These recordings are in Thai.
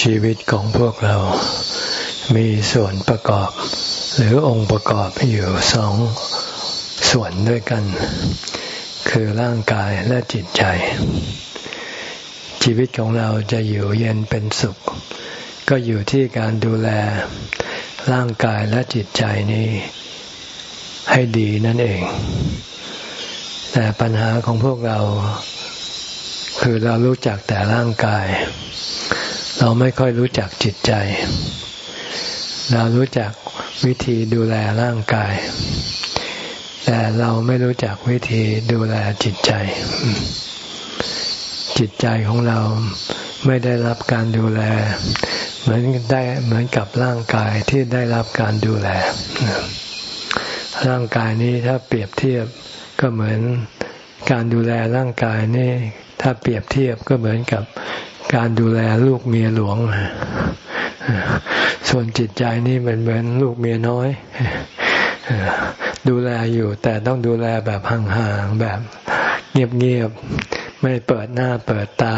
ชีวิตของพวกเรา มีส่วนประกอบ หรือองค์ประกอบอยู่สองส่วนด้วยกัน คือร่างกายและจิตใจ ชีวิตของเราจะอยู่เย็นเป็นสุข ก็อยู่ที่การดูแลร่างกายและจิตใจนี้ ให้ดีนั่นเอง แต่ปัญหาของพวกเรา คือเรารู้จักแต่ร่างกาย เราไม่ค่อยรู้จักจิตใจ เรารู้จักวิธีดูแลร่างกาย แต่เราไม่รู้จักวิธีดูแลจิตใจ จิตใจของเราไม่ได้รับการดูแล เหมือนได้เหมือนกับร่างกายที่ได้รับการดูแล ร่างกายนี้ถ้าเปรียบเทียบก็เหมือนการดูแลร่างกายนี่ ถ้าเปรียบเทียบก็เหมือนกับ การดูแลลูกเมียหลวง ส่วนจิตใจนี่เป็นเหมือนลูกเมียน้อย ดูแลอยู่แต่ต้องดูแลแบบห่างๆแบบเงียบๆไม่เปิดหน้าเปิดตา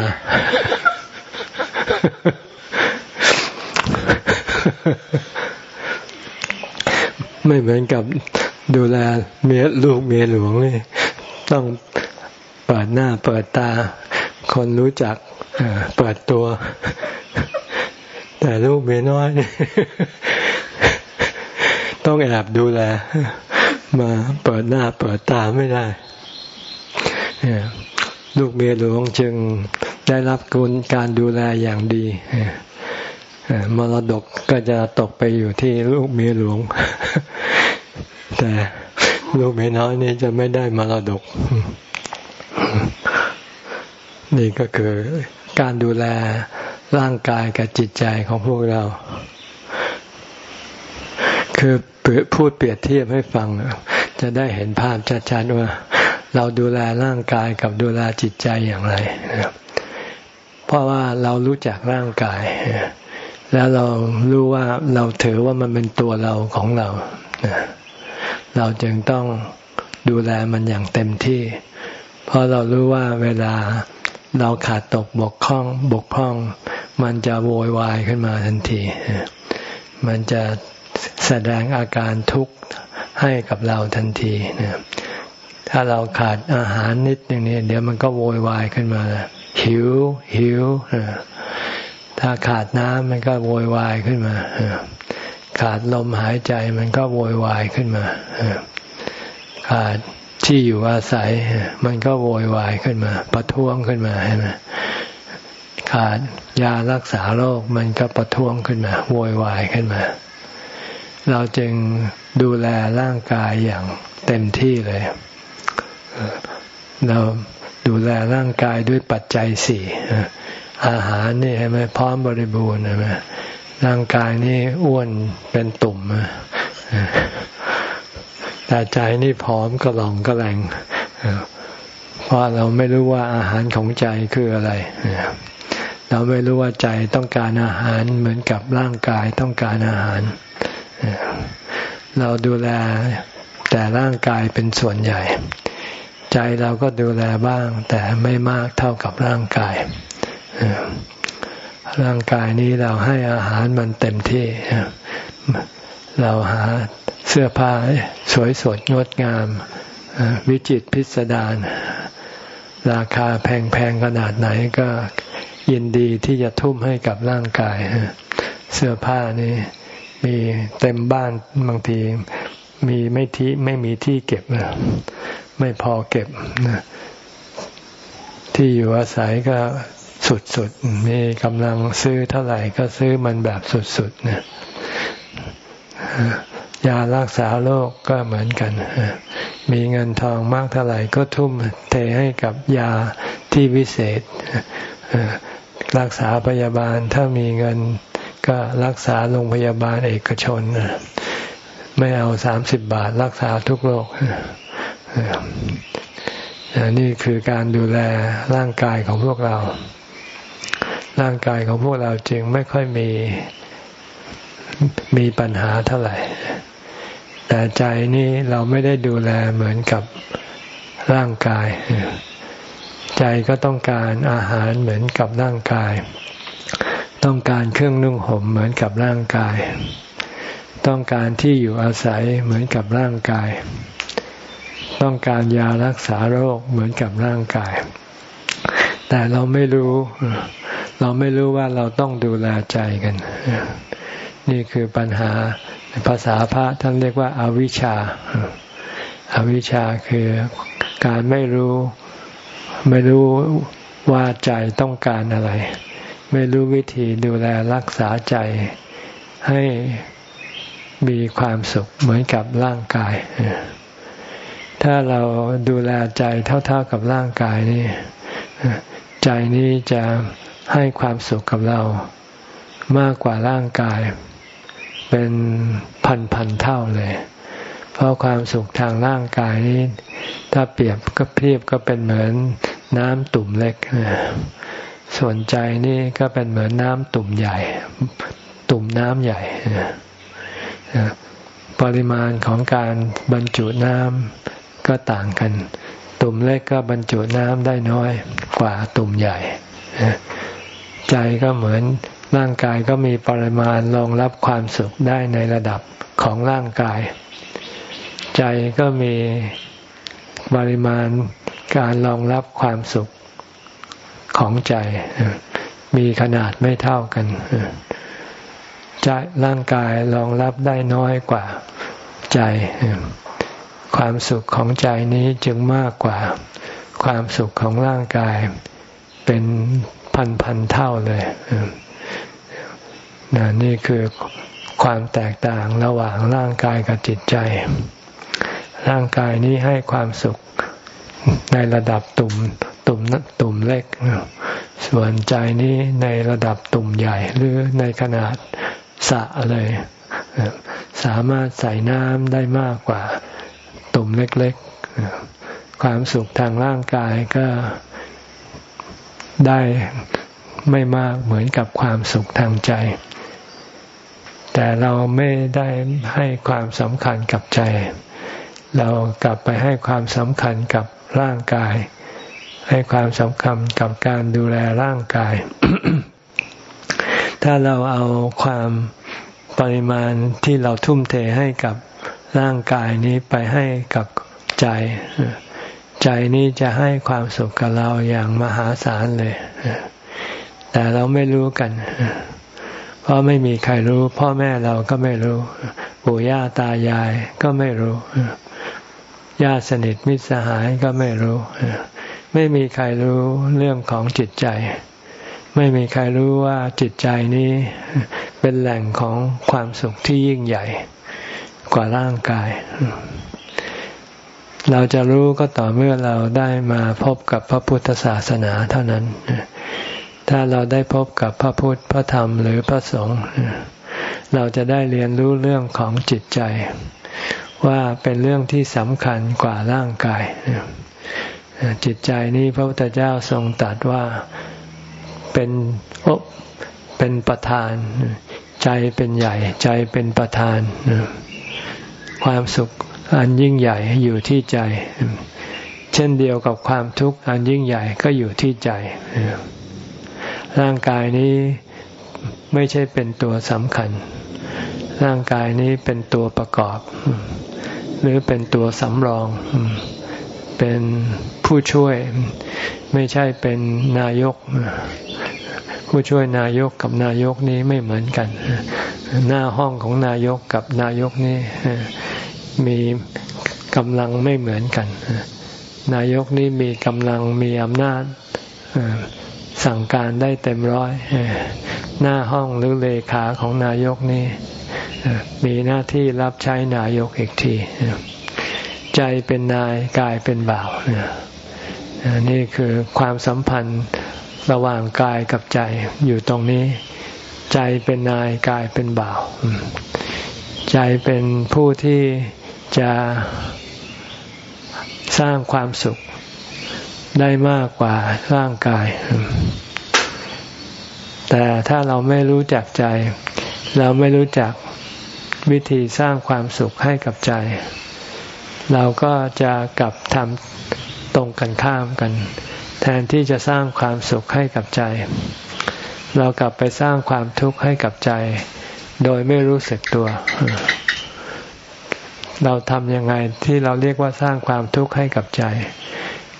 ไม่เหมือนกับดูแลเมียลูกเมียหลวงนี่ต้องเปิดหน้าเปิดตา คนรู้จัก เปิดตัว แต่ลูกเมียน้อย ต้องแอบดูแล มาเปิดหน้าเปิดตาไม่ได้ลูกเมียหลวงจึงได้รับกุลการดูแลอย่างดีมรดกก็จะตกไปอยู่ที่ลูกเมียหลวง แต่ลูกเมียน้อยนี่จะไม่ได้มรดก นี่ก็คือการดูแลร่างกายกับจิตใจของพวกเรา คือพูดเปรียบเทียบให้ฟัง จะได้เห็นภาพชัดๆว่า เราดูแลร่างกายกับดูแลจิตใจอย่างไรเพราะว่าเรารู้จักร่างกาย แล้วเรารู้ว่าเราถือว่ามันเป็นตัวเราของเรา เราจึงต้องดูแลมันอย่างเต็มที่ เพราะเรารู้ว่าเวลา เราขาดตกบกพร่องบกพร่อง มันจะโวยวายขึ้นมาทันที มันจะแสดงอาการทุกข์ให้กับเราทันทีนะถ้าเราขาดอาหารนิดอย่างนี้เดี๋ยวมันก็โวยวายขึ้นมาหิว หิว ถ้าขาดน้ำมันก็โวยวายขึ้นมา ขาดลมหายใจมันก็โวยวายขึ้นมา ขาด ที่อยู่อาศัย มันก็โวยวายขึ้นมา ประท้วงขึ้นมาใช่ไหมขาดยารักษาโรคมันก็ประท้วงขึ้นมาโวยวายขึ้นมา เราจึงดูแลร่างกายอย่างเต็มที่เลย เราดูแลร่างกายด้วยปัจจัยสี่อาหารนี่ใช่ไหมพร้อมบริบูรณ์ใช่ไหมร่างกายนี่อ้วนเป็นตุ่ม แต่ใจนี่ผอมกระหล่องกระแหลงเพราะเราไม่รู้ว่าอาหารของใจคืออะไร เราไม่รู้ว่าใจต้องการอาหารเหมือนกับร่างกายต้องการอาหาร เราดูแลแต่ร่างกายเป็นส่วนใหญ่ ใจเราก็ดูแลบ้าง แต่ไม่มากเท่ากับร่างกาย ร่างกายนี้เราให้อาหารมันเต็มที่ เราหา เสื้อผ้าสวยสดงดงาม วิจิตพิสดารราคาแพงๆขนาดไหนก็ยินดีที่จะทุ่มให้กับร่างกาย เสื้อผ้านี่มีเต็มบ้านบางทีมีไม่ที่ไม่มีที่เก็บ ไม่พอเก็บที่อยู่อาศัยก็สุดๆมีกำลังซื้อเท่าไหร่ก็ซื้อมันแบบสุดๆเนี่ย ยารักษาโรคกก็เหมือนกัน มีเงินทองมากเท่าไหร่ก็ทุ่มเทให้กับยาที่วิเศษ รักษาพยาบาลถ้ามีเงินก็รักษาโรงพยาบาลเอกชน ไม่เอาสามสิบบาทรักษาทุกโรคนี่คือการดูแลร่างกายของพวกเรา ร่างกายของพวกเราจึงไม่ค่อยมีมีปัญหาเท่าไหร่ แต่ใจนี่เราไม่ได้ดูแลเหมือนกับร่างกาย ใจก็ต้องการอาหารเหมือนกับร่างกาย ต้องการเครื่องนุ่งห่มเหมือนกับร่างกาย ต้องการที่อยู่อาศัยเหมือนกับร่างกาย ต้องการยารักษาโรคเหมือนกับร่างกาย แต่เราไม่รู้ เราไม่รู้ว่าเราต้องดูแลใจกัน นี่คือปัญหาภาษาพระท่านเรียกว่าอาวิชชาอาวิชชาคือการไม่รู้ ไม่รู้ว่าใจต้องการอะไร ไม่รู้วิธีดูแลรักษาใจให้มีความสุขเหมือนกับร่างกาย ถ้าเราดูแลใจเท่า ๆกับร่างกายนี่ใจนี้จะให้ความสุขกับเรามากกว่าร่างกาย เป็นพันๆเท่าเลย เพราะความสุขทางร่างกายนี้ ถ้าเปรียบก็เทียบก็เป็นเหมือนน้ำตุ่มเล็ก ส่วนใจนี่ก็เป็นเหมือนน้ำตุ่มใหญ่ ตุ่มน้ำใหญ่ปริมาณของการบรรจุน้ำก็ต่างกัน ตุ่มเล็กก็บรรจุน้ำได้น้อยกว่าตุ่มใหญ่ ใจก็เหมือน ร่างกายก็มีปริมาณรองรับความสุขได้ในระดับของร่างกาย ใจก็มีปริมาณการรองรับความสุขของใจ มีขนาดไม่เท่ากันใจร่างกายรองรับได้น้อยกว่าใจ ความสุขของใจนี้จึงมากกว่า ความสุขของร่างกายเป็นพันพันเท่าเลย นี่คือความแตกต่างระหว่างร่างกายกับจิตใจ ร่างกายนี้ให้ความสุขในระดับตุ่มตุ่มตุ่มเล็ก ส่วนใจนี้ในระดับตุ่มใหญ่หรือในขนาดสะเลย สามารถใส่น้ำได้มากกว่าตุ่มเล็กๆ ความสุขทางร่างกายก็ได้ไม่มากเหมือนกับความสุขทางใจ แต่เราไม่ได้ให้ความสำคัญกับใจ เรากลับไปให้ความสำคัญกับร่างกาย ให้ความสำคัญกับการดูแลร่างกาย ถ้าเราเอาความปริมาณที่เราทุ่มเทให้กับร่างกายนี้ไปให้กับใจ ใจนี้จะให้ความสุขกับเราอย่างมหาศาลเลย แต่เราไม่รู้กัน เพราะไม่มีใครรู้ พ่อแม่เราก็ไม่รู้ ปู่ย่าตายายก็ไม่รู้ญาติสนิทมิตรสหายก็ไม่รู้ ไม่มีใครรู้เรื่องของจิตใจ ไม่มีใครรู้ว่าจิตใจนี้เป็นแหล่งของความสุขที่ยิ่งใหญ่กว่าร่างกาย เราจะรู้ก็ต่อเมื่อเราได้มาพบกับพระพุทธศาสนาเท่านั้น ถ้าเราได้พบกับพระพุทธพระธรรมหรือพระสงฆ์เราจะได้เรียนรู้เรื่องของจิตใจ ว่าเป็นเรื่องที่สำคัญกว่าร่างกาย จิตใจนี้พระพุทธเจ้าทรงตรัสว่าเป็นโอเป็นประธาน ใจเป็นใหญ่ ใจเป็นประธาน ความสุขอันยิ่งใหญ่อยู่ที่ใจ เช่นเดียวกับความทุกข์อันยิ่งใหญ่ก็อยู่ที่ใจ ร่างกายนี้ไม่ใช่เป็นตัวสำคัญ ร่างกายนี้เป็นตัวประกอบ หรือเป็นตัวสำรอง เป็นผู้ช่วย ไม่ใช่เป็นนายก ผู้ช่วยนายกกับนายกนี้ไม่เหมือนกัน หน้าห้องของนายกกับนายกนี้มีกำลังไม่เหมือนกัน นายกนี้มีกำลังมีอำนาจ สั่งการได้เต็มร้อย หน้าห้องหรือเลขาของนายกนี้มีหน้าที่รับใช้นายกอีกที ใจเป็นนายกายเป็นบ่าวนี่คือความสัมพันธ์ระหว่างกายกับใจอยู่ตรงนี้ ใจเป็นนายกายเป็นบ่าว ใจเป็นผู้ที่จะสร้างความสุข ได้มากกว่าร่างกาย แต่ถ้าเราไม่รู้จักใจ เราไม่รู้จักวิธีสร้างความสุขให้กับใจ เราก็จะกลับทำตรงกันข้ามกัน แทนที่จะสร้างความสุขให้กับใจ เรากลับไปสร้างความทุกข์ให้กับใจ โดยไม่รู้สึกตัว เราทำยังไงที่เราเรียกว่าสร้างความทุกข์ให้กับใจ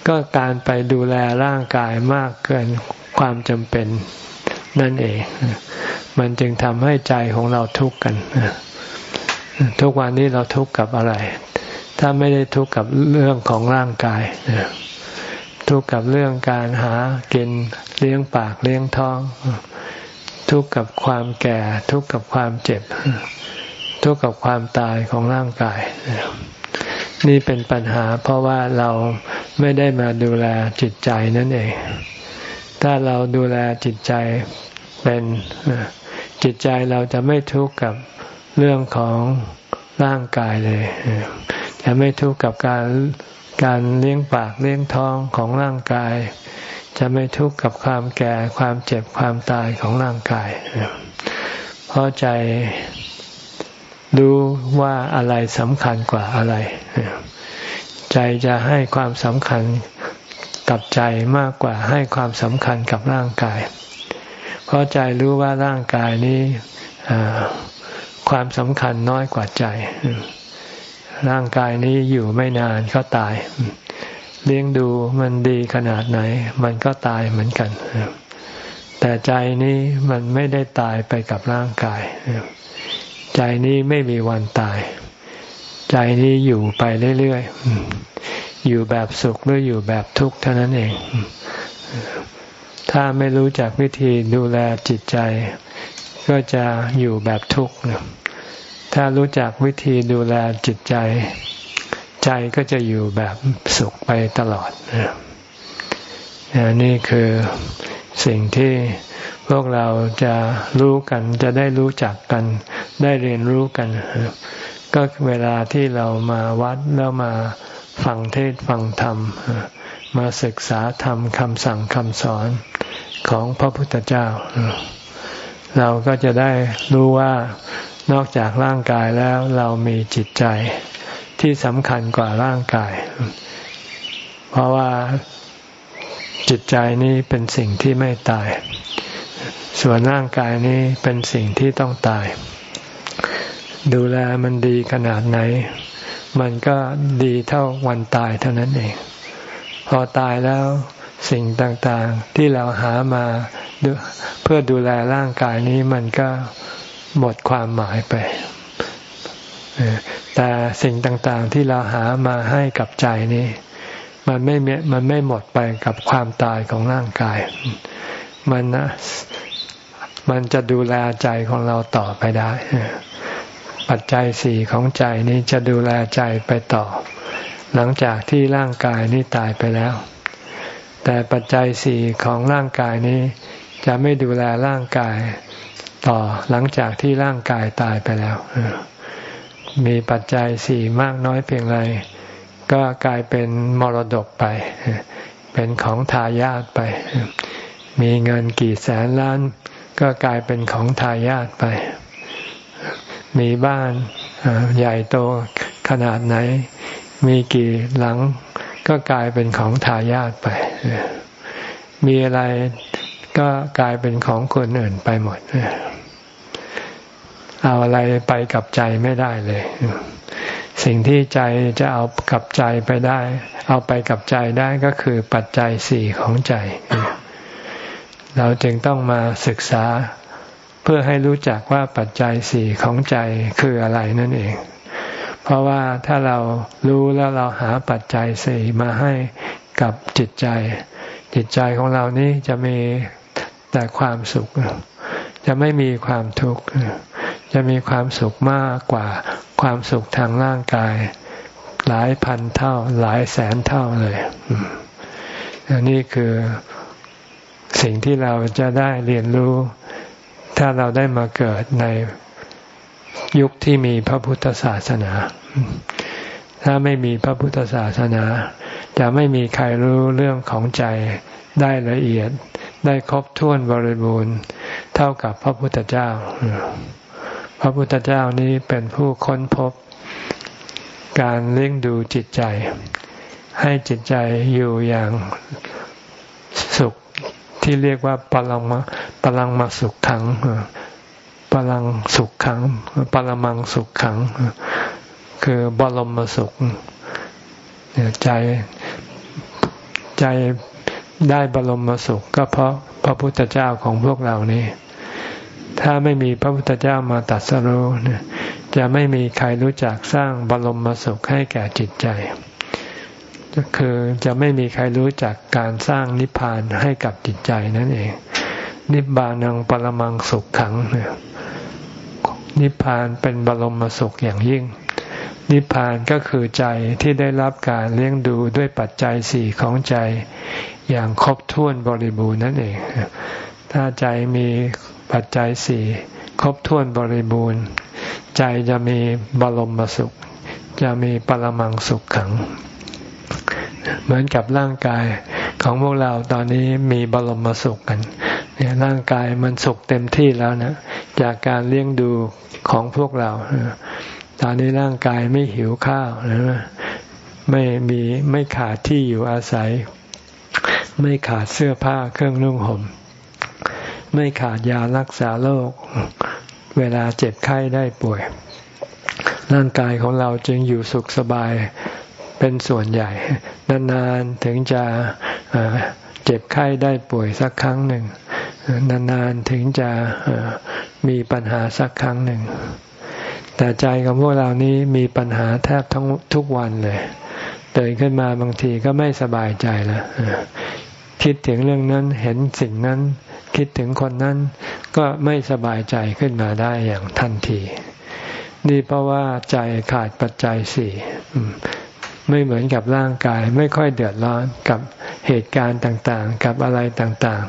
ก็การไปดูแลร่างกายมากเกินความจำเป็นนั่นเอง มันจึงทำให้ใจของเราทุกข์กัน ทุกวันนี้เราทุกข์กับอะไร ถ้าไม่ได้ทุกข์กับเรื่องของร่างกาย ทุกข์กับเรื่องการหากินเลี้ยงปากเลี้ยงท้อง ทุกข์กับความแก่ ทุกข์กับความเจ็บ ทุกข์กับความตายของร่างกาย นี่เป็นปัญหาเพราะว่าเราไม่ได้มาดูแลจิตใจนั่นเอง ถ้าเราดูแลจิตใจเป็นจิตใจเราจะไม่ทุกข์กับเรื่องของร่างกายเลยจะไม่ทุกข์กับการการเลี้ยงปากเลี้ยงท้องของร่างกาย จะไม่ทุกข์กับความแก่ความเจ็บความตายของร่างกายเพราะใจ รู้ว่าอะไรสำคัญกว่าอะไร ใจจะให้ความสำคัญกับใจมากกว่าให้ความสำคัญกับร่างกาย เพราะใจรู้ว่าร่างกายนี้ความสำคัญน้อยกว่าใจ ร่างกายนี้อยู่ไม่นานก็ตาย เลี้ยงดูมันดีขนาดไหน มันก็ตายเหมือนกัน แต่ใจนี้มันไม่ได้ตายไปกับร่างกาย ใจนี้ไม่มีวันตาย ใจนี้อยู่ไปเรื่อยๆ อยู่แบบสุขหรืออยู่แบบทุกข์เท่านั้นเอง ถ้าไม่รู้จักวิธีดูแลจิตใจ ก็จะอยู่แบบทุกข์ถ้ารู้จักวิธีดูแลจิตใจ ใจก็จะอยู่แบบสุขไปตลอดนี่คือสิ่งที่ พวกเราจะรู้กันจะได้รู้จักกัน ได้เรียนรู้กัน ก็เวลาที่เรามาวัดแล้วมาฟังเทศฟังธรรม มาศึกษาธรรมคำสั่งคำสอนของพระพุทธเจ้า เราก็จะได้รู้ว่านอกจากร่างกายแล้วเรามีจิตใจที่สำคัญกว่าร่างกาย เพราะว่าจิตใจนี้เป็นสิ่งที่ไม่ตาย ส่วนร่างกายนี้เป็นสิ่งที่ต้องตาย ดูแลมันดีขนาดไหน มันก็ดีเท่าวันตายเท่านั้นเอง พอตายแล้วสิ่งต่างๆที่เราหามาเพื่อดูแลร่างกายนี้มันก็หมดความหมายไป แต่สิ่งต่างๆที่เราหามาให้กับใจนี้ มันไม่มันไม่หมดไปกับความตายของร่างกาย มัน มันจะดูแลใจของเราต่อไปได้ ปัจจัยสี่ของใจนี้จะดูแลใจไปต่อ หลังจากที่ร่างกายนี้ตายไปแล้ว แต่ปัจจัยสี่ของร่างกายนี้ จะไม่ดูแลร่างกายต่อหลังจากที่ร่างกายตายไปแล้ว มีปัจจัยสี่มากน้อยเพียงไร ก็กลายเป็นมรดกไป เป็นของทายาทไป มีเงินกี่แสนล้าน ก็กลายเป็นของทายาทไป มีบ้านใหญ่โตขนาดไหน มีกี่หลัง ก็กลายเป็นของทายาทไป มีอะไรก็กลายเป็นของคนอื่นไปหมด เอาอะไรไปกับใจไม่ได้เลย สิ่งที่ใจจะเอากับใจไปได้ เอาไปกับใจได้ก็คือปัจจัยสี่ของใจ เราจึงต้องมาศึกษาเพื่อให้รู้จักว่าปัจจัยสี่ของใจคืออะไรนั่นเอง เพราะว่าถ้าเรารู้แล้วเราหาปัจจัยสี่มาให้กับจิตใจ จิตใจของเรานี้จะมีแต่ความสุข จะไม่มีความทุกข์จะมีความสุขมากกว่าความสุขทางร่างกาย หลายพันเท่า หลายแสนเท่าเลยอันนี้คือ สิ่งที่เราจะได้เรียนรู้ ถ้าเราได้มาเกิดในยุคที่มีพระพุทธศาสนา ถ้าไม่มีพระพุทธศาสนา จะไม่มีใครรู้เรื่องของใจได้ละเอียด ได้ครบถ้วนบริบูรณ์ เท่ากับพระพุทธเจ้า พระพุทธเจ้านี้เป็นผู้ค้นพบ การเลี้ยงดูจิตใจ ให้จิตใจอยู่อย่างสุข ที่เรียกว่าปรมปปรังมาสุขขังปรังสุขขังปรมังสุขขัง คือบรมสุขใจใจได้บรมสุข ก็เพราะพระพุทธเจ้าของพวกเรานี้ถ้าไม่มีพระพุทธเจ้ามาตัดสรุจะไม่มีใครรู้จักสร้างบรมสุขให้แก่จิตใจ คือจะไม่มีใครรู้จักการสร้างนิพพานให้กับจิตใจนั่นเอง นิบานังปรมังสุขขังนิพพานเป็นบรมสุขอย่างยิ่ง นิพพานก็คือใจที่ได้รับการเลี้ยงดูด้วยปัจจัยสี่ของใจอย่างครบถ้วนบริบูรณ์นั่นเอง ถ้าใจมีปัจจัยสี่ครบถ้วนบริบูรณ์ ใจจะมีบรมสุข จะมีปรมังสุขขัง เหมือนกับร่างกายของพวกเราตอนนี้มีบรมสุขกัน เนี่ยร่างกายมันสุขเต็มที่แล้วนะจากการเลี้ยงดูของพวกเรา ตอนนี้ร่างกายไม่หิวข้าวนะไม่มีไม่ขาดที่อยู่อาศัย ไม่ขาดเสื้อผ้าเครื่องนุ่งห่มไม่ขาดยารักษาโรคเวลาเจ็บไข้ได้ป่วย ร่างกายของเราจึงอยู่สุขสบาย เป็นส่วนใหญ่ นานๆถึงจะเจ็บไข้ได้ป่วยสักครั้งหนึ่ง นานๆถึงจะมีปัญหาสักครั้งหนึ่ง แต่ใจของพวกเรานี้มีปัญหาแทบทั้งทุกวันเลยตื่นขึ้นมาบางทีก็ไม่สบายใจแล้วคิดถึงเรื่องนั้นเห็นสิ่งนั้น คิดถึงคนนั้น ก็ไม่สบายใจขึ้นมาได้อย่างทันที นี่เพราะว่าใจขาดปัจจัยสี่ ไม่เหมือนกับร่างกาย ไม่ค่อยเดือดร้อนกับเหตุการณ์ต่างๆ กับอะไรต่าง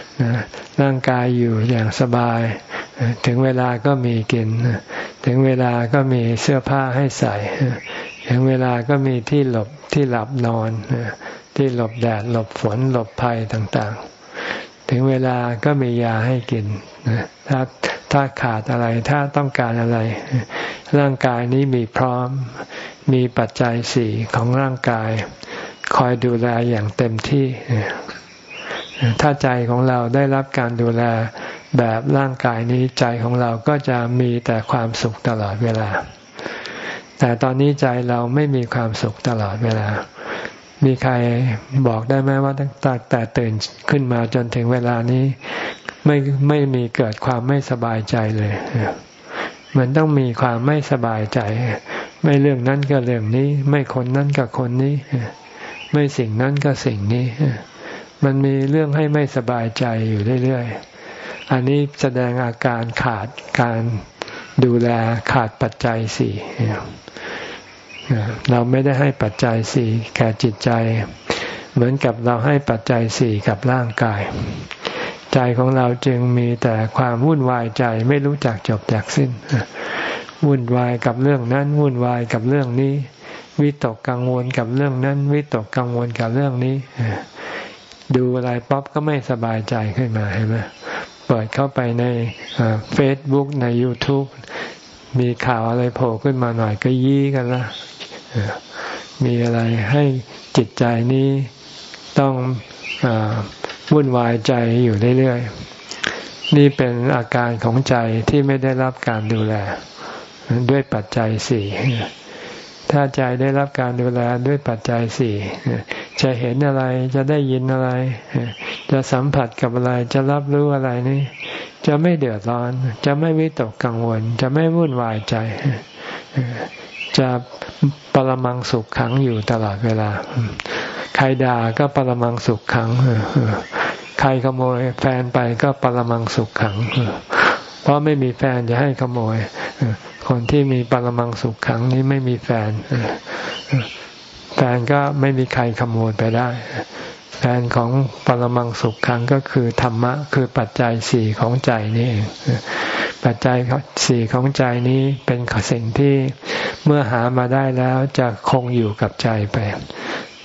ๆ ร่างกายอยู่อย่างสบาย ถึงเวลาก็มีกิน ถึงเวลาก็มีเสื้อผ้าให้ใส่ ถึงเวลาก็มีที่หลบที่หลับนอน ที่หลบแดดหลบฝนหลบภัยต่างๆ ถึงเวลาก็มียาให้กินถ้าถ้าขาดอะไรถ้าต้องการอะไร ร่างกายนี้มีพร้อม มีปัจจัยสี่ของร่างกาย คอยดูแลอย่างเต็มที่ ถ้าใจของเราได้รับการดูแลแบบร่างกายนี้ใจของเราก็จะมีแต่ความสุขตลอดเวลา แต่ตอนนี้ใจเราไม่มีความสุขตลอดเวลา มีใครบอกได้ไหมว่าตั้งแต่ตื่นขึ้นมาจนถึงเวลานี้ไม่ไม่มีเกิดความไม่สบายใจเลยมือนต้องมีความไม่สบายใจ ไม่เรื่องนั้นก็เรื่องนี้ ไม่คนนั้นก็คนนี้ ไม่สิ่งนั้นก็สิ่งนี้ มันมีเรื่องให้ไม่สบายใจอยู่เรื่อยๆ อันนี้แสดงอาการขาดการดูแลขาดปัจจัยสี่เราไม่ได้ให้ปัจจัยสี่แก่จิตใจ เหมือนกับเราให้ปัจจัยสี่กับร่างกาย ใจของเราจึงมีแต่ความวุ่นวายใจไม่รู้จักจบจากสิ้น วุ่นวายกับเรื่องนั้น วุ่นวายกับเรื่องนี้วิตกกังวลกับเรื่องนั้น วิตกกังวลกับเรื่องนี้ ดูอะไรป๊อปก็ไม่สบายใจขึ้นมาเห็นไหมเปิดเข้าไปในเฟซบุ๊กใน YouTube มีข่าวอะไรโผล่ขึ้นมาหน่อยก็ยี่กันละมีอะไรให้จิตใจนี้ต้องอวุ่นวายใจอยู่เรื่อยๆ นี่เป็นอาการของใจที่ไม่ได้รับการดูแล ด้วยปัจจัยสี่ถ้าใจได้รับการดูแลด้วยปัจจัยสี่จะเห็นอะไรจะได้ยินอะไร จะสัมผัสกับอะไรจะรับรู้อะไรนี่ จะไม่เดือดร้อน จะไม่วิตกกังวล จะไม่วุ่นวายใจ จะปรมังสุขขังอยู่ตลอดเวลา ใครด่าก็ปรมังสุขขังใครขโมยแฟนไปก็ปรมังสุขขังเพราะไม่มีแฟนจะให้ขโมย คนที่มีปรมังสุขขังนี้ไม่มีแฟน แฟนก็ไม่มีใครขโมยไปได้ แฟนของปรมังสุขขังก็คือธรรมะ คือปัจจัยสี่ของใจนี่เองปัจจัยสี่ของใจนี้เป็นสิ่งที่เมื่อหามาได้แล้วจะคงอยู่กับใจไป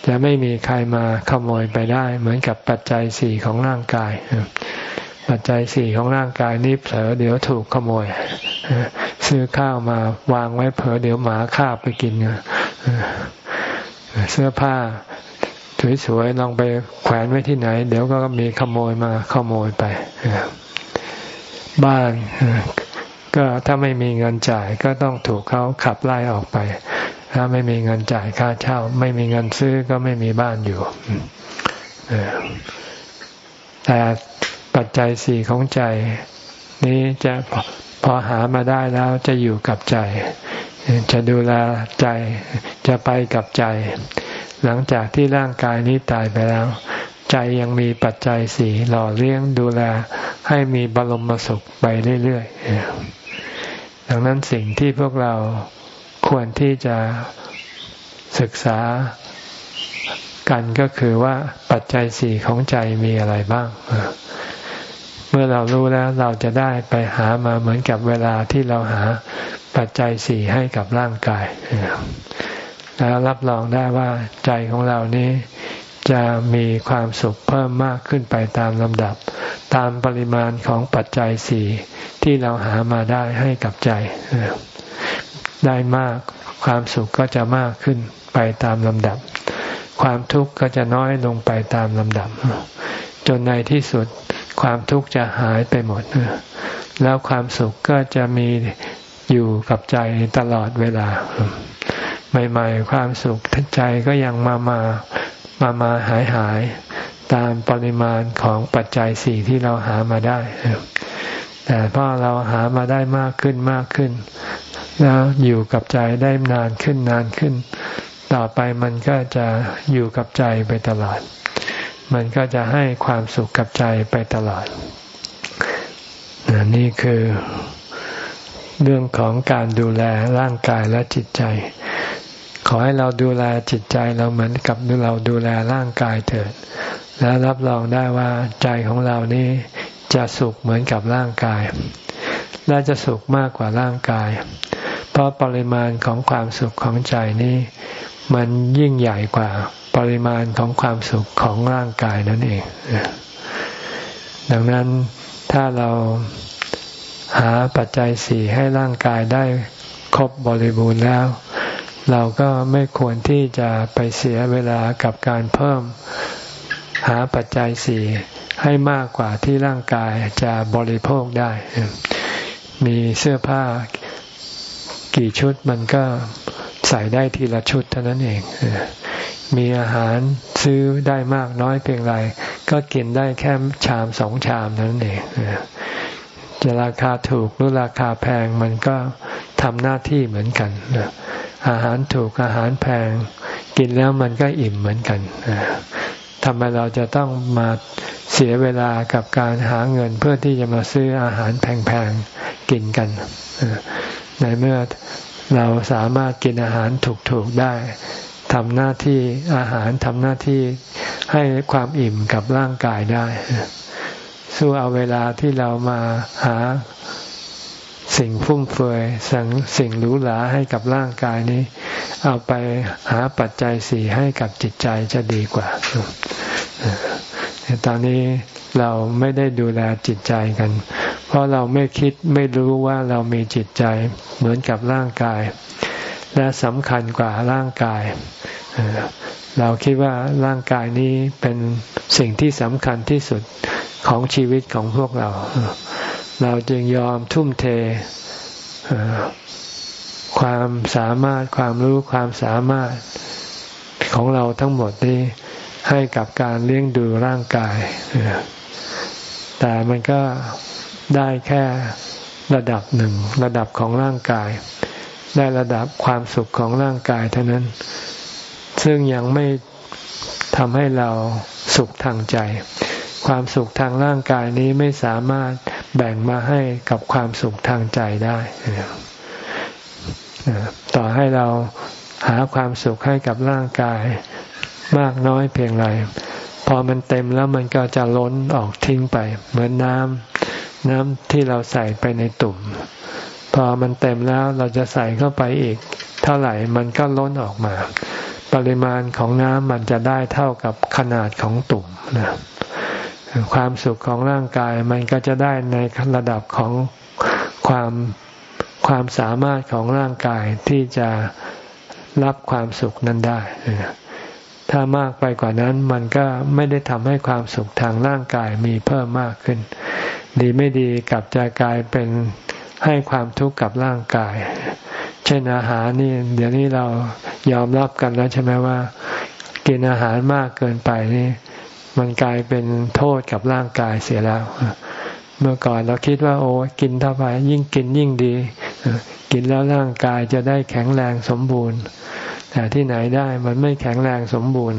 จะไม่มีใครมาขโมยไปได้ เหมือนกับปัจจัยสี่ของร่างกาย ปัจจัยสี่ของร่างกายนี้เผลอเดี๋ยวถูกขโมย ซื้อข้าวมาวางไว้เผลอเดี๋ยวหมาคาบไปกินเสื้อผ้าสวยๆลองไปแขวนไว้ที่ไหน เดี๋ยวก็มีขโมยมาขโมยไปบ้านก็ถ้าไม่มีเงินจ่ายก็ต้องถูกเขาขับไล่ออกไป ถ้าไม่มีเงินจ่ายค่าเช่า ไม่มีเงินซื้อก็ไม่มีบ้านอยู่แต่ ปัจจัยสี่ของใจ นี้จะพอหามาได้แล้วจะอยู่กับใจ จะดูแลใจจะไปกับใจ หลังจากที่ร่างกายนี้ตายไปแล้ว ใจยังมีปัจจัยสี่หล่อเลี้ยงดูแลให้มีบรมสุขไปเรื่อยๆดังนั้นสิ่งที่พวกเราควรที่จะศึกษากันก็คือว่าปัจจัยสี่ของใจมีอะไรบ้าง เมื่อเรารู้แล้วเราจะได้ไปหามาเหมือนกับเวลาที่เราหาปัจจัยสี่ให้กับร่างกาย แล้วรับรองได้ว่าใจของเรานี้จะมีความสุขเพิ่มมากขึ้นไปตามลำดับ ตามปริมาณของปัจจัยสี่ที่เราหามาได้ให้กับใจ ได้มากความสุขก็จะมากขึ้นไปตามลำดับ ความทุกข์ก็จะน้อยลงไปตามลำดับ จนในที่สุด ความทุกข์จะหายไปหมด แล้วความสุขก็จะมีอยู่กับใจตลอดเวลา ใหม่ ๆ ความสุขใจก็ยังมามามามาหายหายตามปริมาณของปัจจัยสี่ที่เราหามาได้ แต่พอเราหามาได้มากขึ้นมากขึ้น แล้วอยู่กับใจได้นานขึ้นนานขึ้น ต่อไปมันก็จะอยู่กับใจไปตลอด มันก็จะให้ความสุขกับใจไปตลอดนี่คือเรื่องของการดูแลร่างกายและจิตใจ ขอให้เราดูแลจิตใจเราเหมือนกับเราดูแลร่างกายเถิด แล้วรับรองได้ว่าใจของเรานี้จะสุขเหมือนกับร่างกาย และจะสุขมากกว่าร่างกาย เพราะปริมาณของความสุขของใจนี้ มันยิ่งใหญ่กว่า ปริมาณของความสุขของร่างกายนั่นเอง ดังนั้นถ้าเราหาปัจจัยสี่ให้ร่างกายได้ครบบริบูรณ์แล้ว เราก็ไม่ควรที่จะไปเสียเวลากับการเพิ่มหาปัจจัยสี่ให้มากกว่าที่ร่างกายจะบริโภคได้ มีเสื้อผ้ากี่ชุดมันก็ ใส่ได้ทีละชุดเท่านั้นเอง มีอาหารซื้อได้มากน้อยเพียงไร ก็กินได้แค่ชามสองชามเท่านั้นเองจะราคาถูกหรือราคาแพงมันก็ทำหน้าที่เหมือนกันอาหารถูกอาหารแพง กินแล้วมันก็อิ่มเหมือนกันทำไมเราจะต้องมาเสียเวลากับการหาเงินเพื่อที่จะมาซื้ออาหารแพงๆกินกันในเมื่อ เราสามารถกินอาหารถูกๆได้ทำหน้าที่อาหารทำหน้าที่ให้ความอิ่มกับร่างกายได้ สู้เอาเวลาที่เรามาหาสิ่งฟุ่มเฟือยสิ่งสิ่งหรูหราให้กับร่างกายนี้ เอาไปหาปัจจัยสี่ให้กับจิตใจจะดีกว่าตอนนี้เราไม่ได้ดูแลจิตใจกัน เพราะเราไม่คิดไม่รู้ว่าเรามีจิตใจเหมือนกับร่างกาย และสำคัญกว่าร่างกาย เราคิดว่าร่างกายนี้เป็นสิ่งที่สำคัญที่สุดของชีวิตของพวกเรา เราจึงยอมทุ่มเทความสามารถความรู้ความสามารถของเราทั้งหมดนี้ให้กับการเลี้ยงดูร่างกาย แต่มันก็ ได้แค่ระดับหนึ่ง ระดับของร่างกาย ได้ระดับความสุขของร่างกายเท่านั้น ซึ่งยังไม่ทำให้เราสุขทางใจ ความสุขทางร่างกายนี้ไม่สามารถแบ่งมาให้กับความสุขทางใจได้ต่อให้เราหาความสุขให้กับร่างกายมากน้อยเพียงไร พอมันเต็มแล้วมันก็จะล้นออกทิ้งไป เหมือนน้ำ น้ำที่เราใส่ไปในตุ่ม พอมันเต็มแล้วเราจะใส่เข้าไปอีก เท่าไหร่มันก็ล้นออกมา ปริมาณของน้ำมันจะได้เท่ากับขนาดของตุ่มนะความสุขของร่างกายมันก็จะได้ในระดับของความความสามารถของร่างกายที่จะรับความสุขนั้นได้ ถ้ามากไปกว่านั้นมันก็ไม่ได้ทำให้ความสุขทางร่างกายมีเพิ่มมากขึ้น ดีไม่ดีกับจะกลายเป็นให้ความทุกข์กับร่างกาย เช่นอาหารนี่ เดี๋ยวนี้เรายอมรับกันแล้วใช่ไหมว่า กินอาหารมากเกินไปนี่ มันกลายเป็นโทษกับร่างกายเสียแล้ว เมื่อก่อนเราคิดว่า โอ้กินเท่าไหร่ยิ่งกินยิ่งดี กินแล้วร่างกายจะได้แข็งแรงสมบูรณ์ แต่ที่ไหนได้มันไม่แข็งแรงสมบูรณ์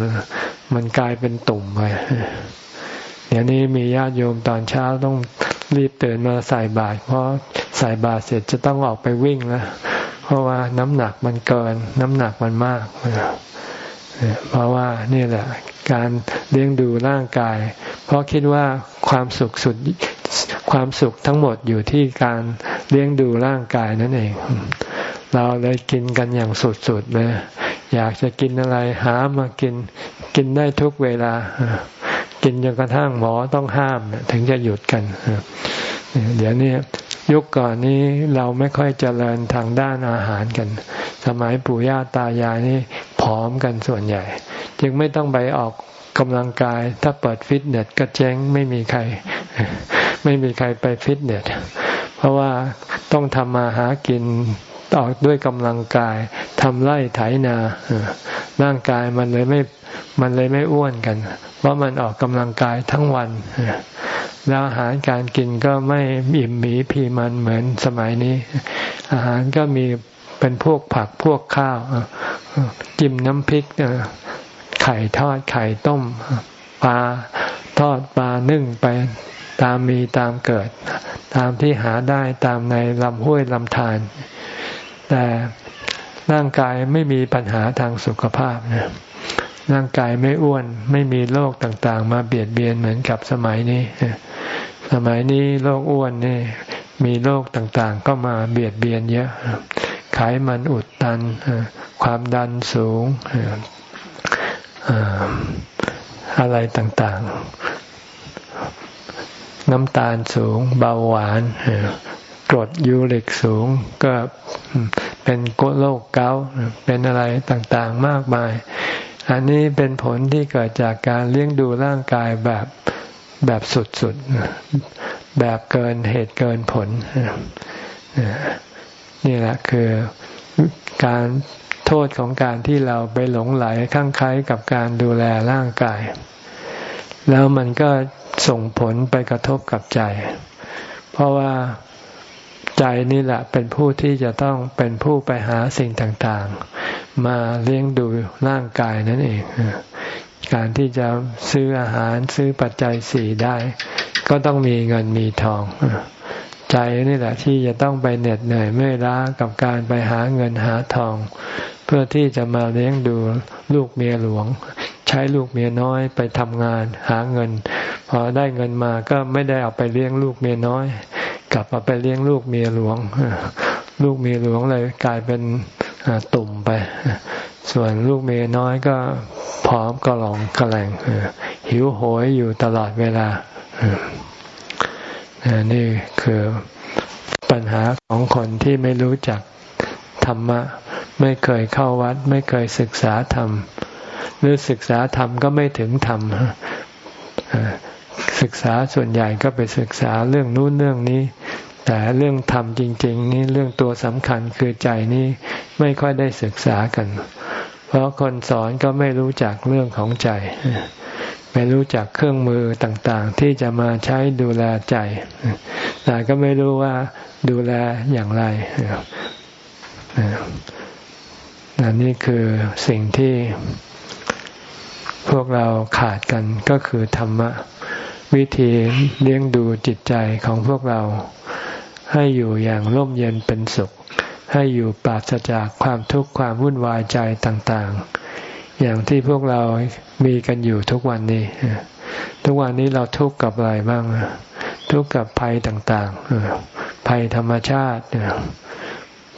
มันกลายเป็นตุ่มไป เดี๋ยวนี้มีญาติโยมตอนเช้าต้องรีบตื่นมาใส่บาตรเพราะใส่บาตรเสร็จจะต้องออกไปวิ่งแล้วเพราะว่าน้ำหนักมันเกิน น้ำหนักมันมากเพราะว่านี่แหละ การเลี้ยงดูร่างกาย เพราะคิดว่าความสุขสุดความสุขทั้งหมดอยู่ที่การเลี้ยงดูร่างกายนั่นเอง เราเลยกินกันอย่างสุดๆเลยอยากจะกินอะไรหามากิน กินได้ทุกเวลา กินจนกระทั่งหมอต้องห้ามถึงจะหยุดกันเดี๋ยวนี้ยุคก่อนนี้เราไม่ค่อยเจริญทางด้านอาหารกัน สมัยปู่ย่าตายายนี่ผอมกันส่วนใหญ่ จึงไม่ต้องไปออกกำลังกาย ถ้าเปิดฟิตเนสก็เจ๊งไม่มีใคร ไม่มีใครไปฟิตเนสเพราะว่าต้องทำมาหากิน ออกด้วยกำลังกายทำไร่ไถนาร่างกายมันเลยไม่มันเลยไม่อ้วนกัน เพราะมันออกกำลังกายทั้งวันแล้วอาหารการกินก็ไม่อิ่มหมีพีมันเหมือนสมัยนี้ อาหารก็มีเป็นพวกผักพวกข้าวจิ้มน้ำพริกไข่ทอดไข่ต้มปลาทอดปลานึ่งไป ตามมีตามเกิด ตามที่หาได้ตามในลำห้วยลำธารแต่ร่างกายไม่มีปัญหาทางสุขภาพนะร่างกายไม่อ้วนไม่มีโรคต่างๆ มาเบียดเบียนเหมือนกับสมัยนี้ สมัยนี้โรคอ้วนนี่มีโรคต่างๆ ก็มาเบียดเบียนเยอะไขมันอุดตันความดันสูงอะไรต่างๆ น้ำตาลสูง เบาหวานกรดยูริกสูงก็เป็นโรคเกาเป็นอะไรต่างๆมากมาย อันนี้เป็นผลที่เกิดจากการเลี้ยงดูร่างกายแบบแบบสุดๆ แบบเกินเหตุเกินผล นี่แหละคือการโทษของการที่เราไปหลงไหลข้างใครกับการดูแลร่างกาย แล้วมันก็ส่งผลไปกระทบกับใจ เพราะว่าใจนี่แหละเป็นผู้ที่จะต้องเป็นผู้ไปหาสิ่งต่างๆ มาเลี้ยงดูร่างกายนั่นเอง การที่จะซื้ออาหารซื้อปัจจัยสี่ได้ ก็ต้องมีเงินมีทอง ใจนี่แหละที่จะต้องไปเหน็ดเหนื่อยเมื่อยล้ากับการไปหาเงินหาทอง เพื่อที่จะมาเลี้ยงดูลูกเมียหลวง ใช้ลูกเมียน้อยไปทำงานหาเงิน พอได้เงินมาก็ไม่ได้เอาไปเลี้ยงลูกเมียน้อย กลับมาไปเลี้ยงลูกเมียหลวง ลูกเมียหลวงเลยกลายเป็นตุ่มไป ส่วนลูกเมียน้อยก็พร้อมก็หลองกระแหลงหิวโหยอยู่ตลอดเวลานี่คือปัญหาของคนที่ไม่รู้จักธรรมะ ไม่เคยเข้าวัด ไม่เคยศึกษาธรรม หรือศึกษาธรรมก็ไม่ถึงธรรมศึกษาส่วนใหญ่ก็ไปศึกษาเรื่องนู้นเรื่องนี้ แต่เรื่องธรรมจริง ๆ นี่เรื่องตัวสำคัญคือใจนี่ไม่ค่อยได้ศึกษากัน เพราะคนสอนก็ไม่รู้จักเรื่องของใจ ไม่รู้จักเครื่องมือต่างๆ ที่จะมาใช้ดูแลใจ แต่ก็ไม่รู้ว่าดูแลอย่างไรนี่คือสิ่งที่ พวกเราขาดกันก็คือธรรมะ วิธีเลี้ยงดูจิตใจของพวกเรา ให้อยู่อย่างร่มเย็นเป็นสุข ให้อยู่ปราศจากความทุกข์ความวุ่นวายใจต่างๆ อย่างที่พวกเรามีกันอยู่ทุกวันนี้ ทุกวันนี้เราทุกข์กับอะไรบ้าง ทุกข์กับภัยต่างๆภัยธรรมชาติ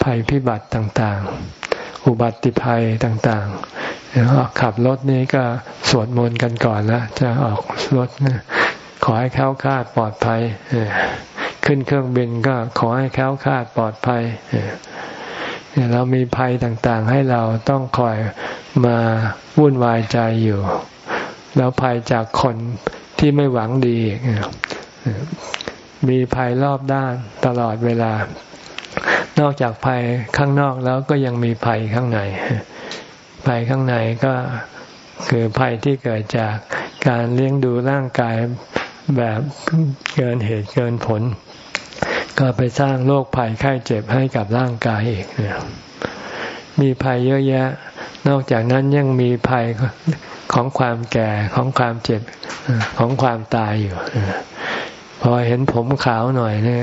ภัยพิบัติต่างๆ อุบัติภัยต่างๆ ขับรถนี่ก็สวดมนต์กันก่อนแล้วจะออกรถขอให้แค้วคาดปลอดภัยขึ้นเครื่องบินก็ขอให้แค้วคาดปลอดภัยเรามีภัยต่างๆ ให้เราต้องคอยมาวุ่นวายใจอยู่ แล้วภัยจากคนที่ไม่หวังดี มีภัยรอบด้านตลอดเวลา นอกจากภัยข้างนอกแล้วก็ยังมีภัยข้างใน ภัยข้างในก็คือภัยที่เกิดจากการเลี้ยงดูร่างกายแบบเกินเหตุเกินผล ก็ไปสร้างโรคภัยไข้เจ็บให้กับร่างกายอีกมีภัยเยอะแยะ นอกจากนั้นยังมีภัยของความแก่ของความเจ็บของความตายอยู่พอเห็นผมขาวหน่อยเนี่ย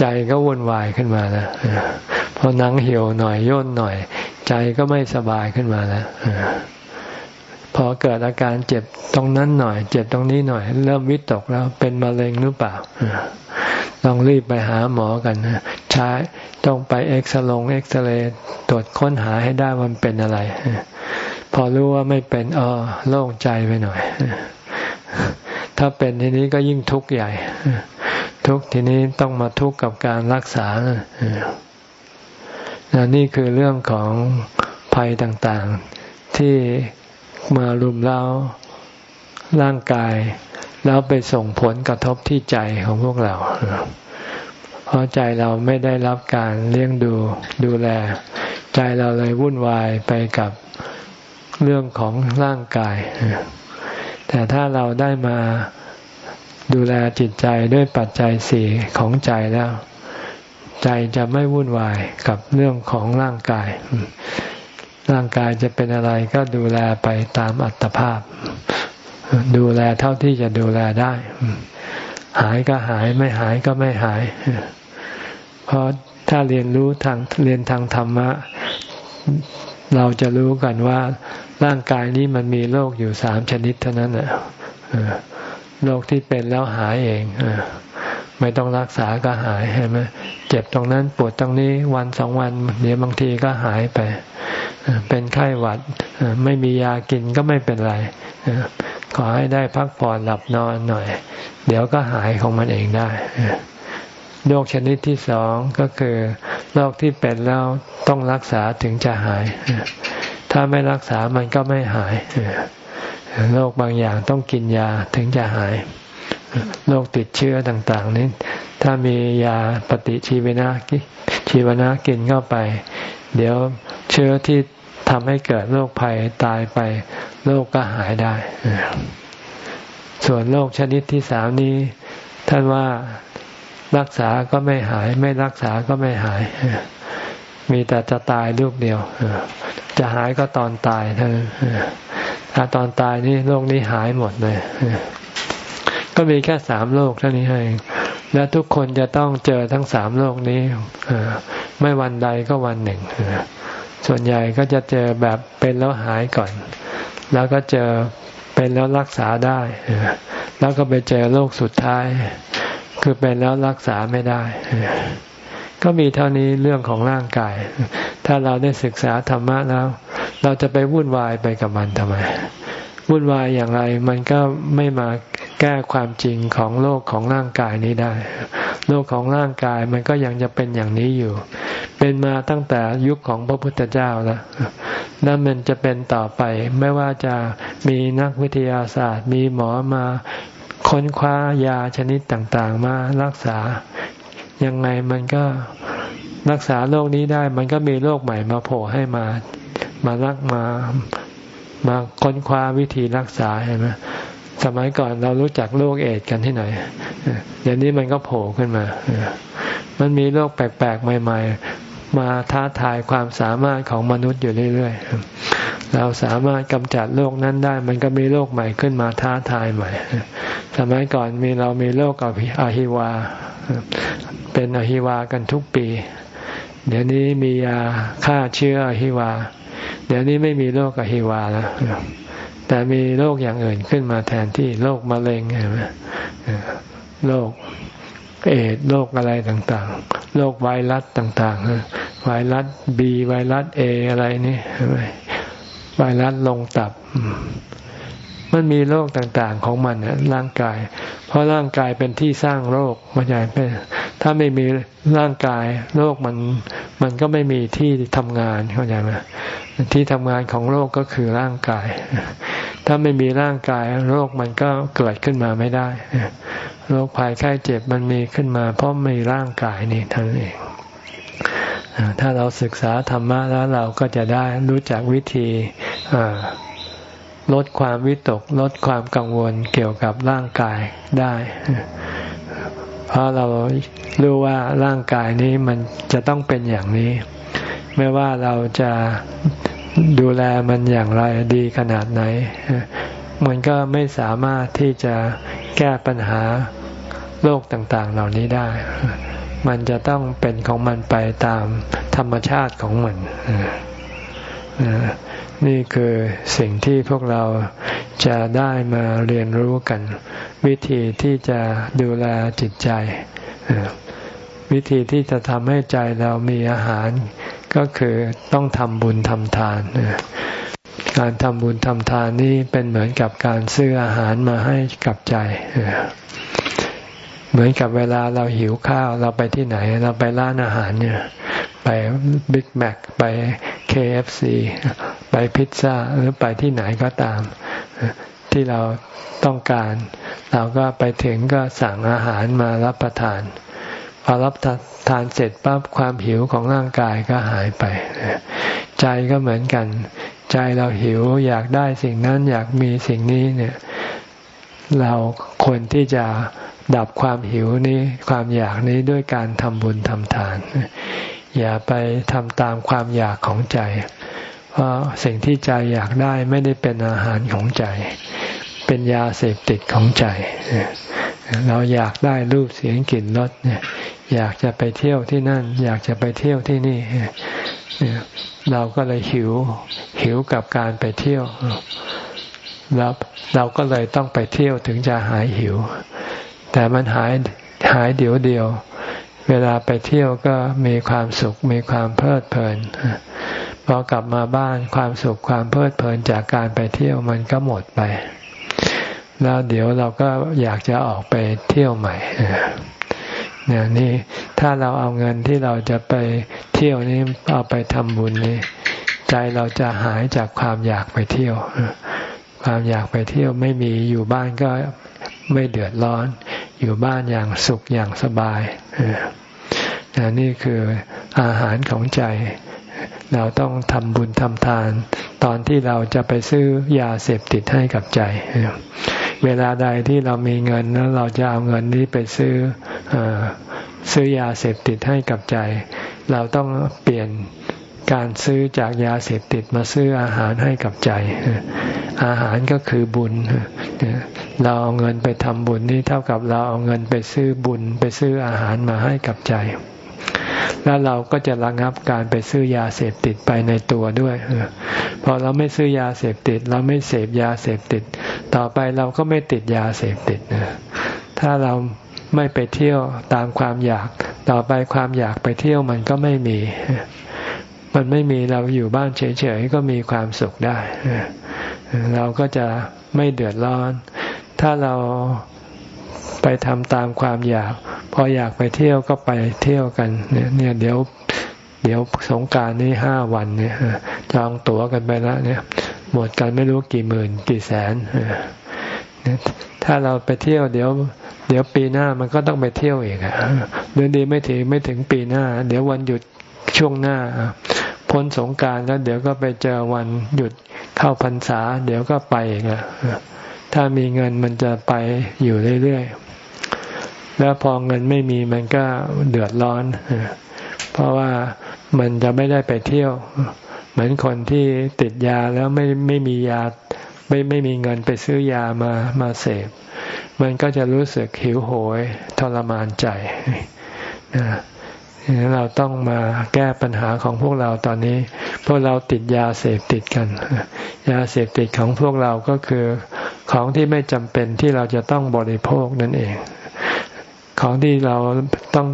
ใจก็วุ่นวายขึ้นมาแล้ว หนังเหี่ยวหน่อยย่นหน่อย ใจก็ไม่สบายขึ้นมาแล้วพอเกิดอาการเจ็บตรงนั้นหน่อย เจ็บตรงนี้หน่อย เริ่มวิตกแล้วเป็นมะเร็งหรือเปล่าต้องรีบไปหาหมอกันใช้ต้องไปเอ็กซลงเอ็กซเรย์ตรวจค้นหาให้ได้มันเป็นอะไร พอรู้ว่าไม่เป็นอ๋อโล่งใจไปหน่อย ถ้าเป็นทีนี้ก็ยิ่งทุกข์ใหญ่ ทุกทีนี้ต้องมาทุกข์กับการรักษา นี่คือเรื่องของภัยต่างๆ ที่มารุมเร้าร่างกาย แล้วไปส่งผลกระทบที่ใจของพวกเรา เพราะใจเราไม่ได้รับการเลี้ยงดูดูแล ใจเราเลยวุ่นวายไปกับเรื่องของร่างกาย แต่ถ้าเราได้มาดูแลจิตใจด้วยปัจจัยสี่ของใจแล้ว ใจจะไม่วุ่นวายกับเรื่องของร่างกาย ร่างกายจะเป็นอะไรก็ดูแลไปตามอัตภาพ ดูแลเท่าที่จะดูแลได้ หายก็หายไม่หายก็ไม่หาย เพราะถ้าเรียนรู้ทางเรียนทางธรรมะ เราจะรู้กันว่า ร่างกายนี้มันมีโรคอยู่สามชนิดเท่านั้นแหละโรคที่เป็นแล้วหายเอง ไม่ต้องรักษาก็หายใช่ไหมเจ็บตรงนั้นปวดตรงนี้วันสองวันเดี๋ยวบางทีก็หายไป เป็นไข้หวัดไม่มียากินก็ไม่เป็นไร ขอให้ได้พักผ่อนหลับนอนหน่อย เดี๋ยวก็หายของมันเองได้โรคชนิดที่สองก็คือโรคที่เป็นแล้วต้องรักษาถึงจะหาย ถ้าไม่รักษามันก็ไม่หายโรคบางอย่างต้องกินยาถึงจะหาย โรคติดเชื้อต่างๆนี้ถ้ามียาปฏิชีวนะชีวนะกินเข้าไป เดี๋ยวเชื้อที่ทำให้เกิดโรคภัยตายไปโรคก็หายได้ ส่วนโรคชนิดที่สามนี้ ท่านว่ารักษาก็ไม่หาย ไม่รักษาก็ไม่หาย มีแต่จะตายลูกเดียว จะหายก็ตอนตายเท่านั้นถ้าตอนตายนี่โรคนี้หายหมดเลย ก็มีแค่สามโรคเท่านี้เองและทุกคนจะต้องเจอทั้งสามโรคนี้ไม่วันใดก็วันหนึ่งส่วนใหญ่ก็จะเจอแบบเป็นแล้วหายก่อน แล้วก็เจอเป็นแล้วรักษาได้แล้วก็ไปเจอโรคสุดท้าย คือเป็นแล้วรักษาไม่ได้ ก็มีเท่านี้เรื่องของร่างกาย ถ้าเราได้ศึกษาธรรมะแล้ว เราจะไปวุ่นวายไปกับมันทำไม วุ่นวายอย่างไร มันก็ไม่มา แก้ความจริงของโลกของร่างกายนี้ได้ โลกของร่างกายมันก็ยังจะเป็นอย่างนี้อยู่ เป็นมาตั้งแต่ยุคของพระพุทธเจ้าแล้วนั่นมันจะเป็นต่อไป ไม่ว่าจะมีนักวิทยาศาสตร์ มีหมอมาค้นคว้ายาชนิดต่างๆ มารักษา ยังไงมันก็รักษาโรคนี้ได้ มันก็มีโรคใหม่มาโผล่ให้มา มารักมามาค้นคว้าวิธีรักษาเห็นไหม สมัยก่อนเรารู้จักโรคเอดกันที่ไหนเดี๋ยวนี้มันก็โผล่ขึ้นมา มันมีโรคแปลกๆ ใหม่ ๆ มาท้าทายความสามารถของมนุษย์อยู่เรื่อยๆ เราสามารถกำจัดโรคนั้นได้ มันก็มีโรคใหม่ขึ้นมาท้าทายใหม่ สมัยก่อนมีเรามีโรคอหิวา เป็นอหิวากันทุกปี เดี๋ยวนี้มียาฆ่าเชื้ออหิวา เดี๋ยวนี้ไม่มีโรคอหิวาแล้ว แต่มีโรคอย่างอื่นขึ้นมาแทนที่โรคมะเร็งใช่ไหมโรคเอดโรคอะไรต่างๆ โรคไวรัสต่างๆ ไวรัสบีไวรัสเออะไรนี่ไวรัสลงตับ มันมีโรคต่างๆของมันร่างกาย เพราะร่างกายเป็นที่สร้างโรคมันใหญ่เป็นถ้าไม่มีร่างกาย โรคมัน มันก็ไม่มีที่ทำงานเข้าใจไหมที่ทำงานของโรคก็คือร่างกาย ถ้าไม่มีร่างกายโรคมันก็เกิดขึ้นมาไม่ได้โรคภัยไข้เจ็บมันมีขึ้นมา เพราะมีร่างกายนี่ทั้งเองถ้าเราศึกษาธรรมะแล้วเราก็จะได้รู้จักวิธีลดความวิตก ลดความกังวลเกี่ยวกับร่างกายได้ เพราะเรารู้ว่าร่างกายนี้มันจะต้องเป็นอย่างนี้ ไม่ว่าเราจะ ดูแลมันอย่างไรดีขนาดไหน มันก็ไม่สามารถที่จะแก้ปัญหาโรคต่างๆ เหล่านี้ได้ มันจะต้องเป็นของมันไปตามธรรมชาติของมัน นี่คือสิ่งที่พวกเราจะได้มาเรียนรู้กัน วิธีที่จะดูแลจิตใจ วิธีที่จะทำให้ใจเรามีอาหาร ก็คือต้องทำบุญทำทาน การทำบุญทำทานนี่เป็นเหมือนกับการซื้ออาหารมาให้กับใจ เหมือนกับเวลาเราหิวข้าวเราไปที่ไหน เราไปร้านอาหารเนี่ยไปบิ๊กแมคไป KFC ไปพิซซ่าหรือไปที่ไหนก็ตาม ที่เราต้องการ เราก็ไปถึงก็สั่งอาหารมารับประทาน พอรับทานเสร็จปั๊บความหิวของร่างกายก็หายไป ใจก็เหมือนกัน ใจเราหิวอยากได้สิ่งนั้นอยากมีสิ่งนี้เนี่ย เราควรที่จะดับความหิวนี้ความอยากนี้ด้วยการทำบุญทำทาน อย่าไปทำตามความอยากของใจ เพราะสิ่งที่ใจอยากได้ไม่ได้เป็นอาหารของใจ เป็นยาเสพติดของใจ เราอยากได้รูปเสียงกลิ่นรสอยากจะไปเที่ยวที่นั่น อยากจะไปเที่ยวที่นี่ เราก็เลยหิว หิวกับการไปเที่ยวแล้วเราก็เลยต้องไปเที่ยวถึงจะหายหิว แต่มันหายหายเดี๋ยวเดียว เวลาไปเที่ยวก็มีความสุขมีความเพลิดเพลินพอกลับมาบ้านความสุขความเพลิดเพลินจากการไปเที่ยวมันก็หมดไป แล้วเดี๋ยวเราก็อยากจะออกไปเที่ยวใหม่เนี่ยนี่ถ้าเราเอาเงินที่เราจะไปเที่ยวนี้เอาไปทำบุญนี่ใจเราจะหายจากความอยากไปเที่ยว ความอยากไปเที่ยวไม่มีอยู่บ้านก็ไม่เดือดร้อน อยู่บ้านอย่างสุขอย่างสบายนี่คืออาหารของใจ เราต้องทำบุญทำทาน ตอนที่เราจะไปซื้อยาเสพติดให้กับใจ เวลาใดที่เรามีเงินแล้วเราจะเอาเงินนี้ไปซื้ออซื้อยาเสพติดให้กับใจ เราต้องเปลี่ยนการซื้อจากยาเสพติดมาซื้ออาหารให้กับใจ อาหารก็คือบุญ เราเอาเงินไปทำบุญนี่เท่ากับเราเอาเงินไปซื้อบุญ ไปซื้ออาหารมาให้กับใจ แล้วเราก็จะระงับการไปซื้อยาเสพติดไปในตัวด้วยพอเราไม่ซื้อยาเสพติด เราไม่เสพยาเสพติด ต่อไปเราก็ไม่ติดยาเสพติดถ้าเราไม่ไปเที่ยวตามความอยาก ต่อไปความอยากไปเที่ยวมันก็ไม่มี มันไม่มีเราอยู่บ้านเฉยๆก็มีความสุขได้ เราก็จะไม่เดือดร้อน ถ้าเราไปทำตามความอยาก พออยากไปเที่ยวก็ไปเที่ยวกันเนี่ยเดี๋ยว เดี๋ยวสงการนี้ห้าวันเนี่ยจองตั๋วกันไปแล้วเนี่ยหมดกันไม่รู้กี่หมื่นกี่แสนถ้าเราไปเที่ยวเดี๋ยว เดี๋ยวปีหน้ามันก็ต้องไปเที่ยวอีกอะเดือนดีไม่ถึงไม่ถึงปีหน้า เดี๋ยววันหยุดช่วงหน้าพ้นสงการแล้วเดี๋ยวก็ไปเจอวันหยุดเข้าพรรษา เดี๋ยวก็ไปอีกอะถ้ามีเงินมันจะไปอยู่เรื่อยๆ แล้วพอเงินไม่มีมันก็เดือดร้อน เพราะว่ามันจะไม่ได้ไปเที่ยว เหมือนคนที่ติดยาแล้วไม่ไม่มียาไม่ไม่มีเงินไปซื้อยามามาเสพ มันก็จะรู้สึกหิวโหยทรมานใจเราต้องมาแก้ปัญหาของพวกเราตอนนี้ พวกเราติดยาเสพติดกัน ยาเสพติดของพวกเราก็คือของที่ไม่จำเป็นที่เราจะต้องบริโภคนั่นเอง ของที่เราต้อง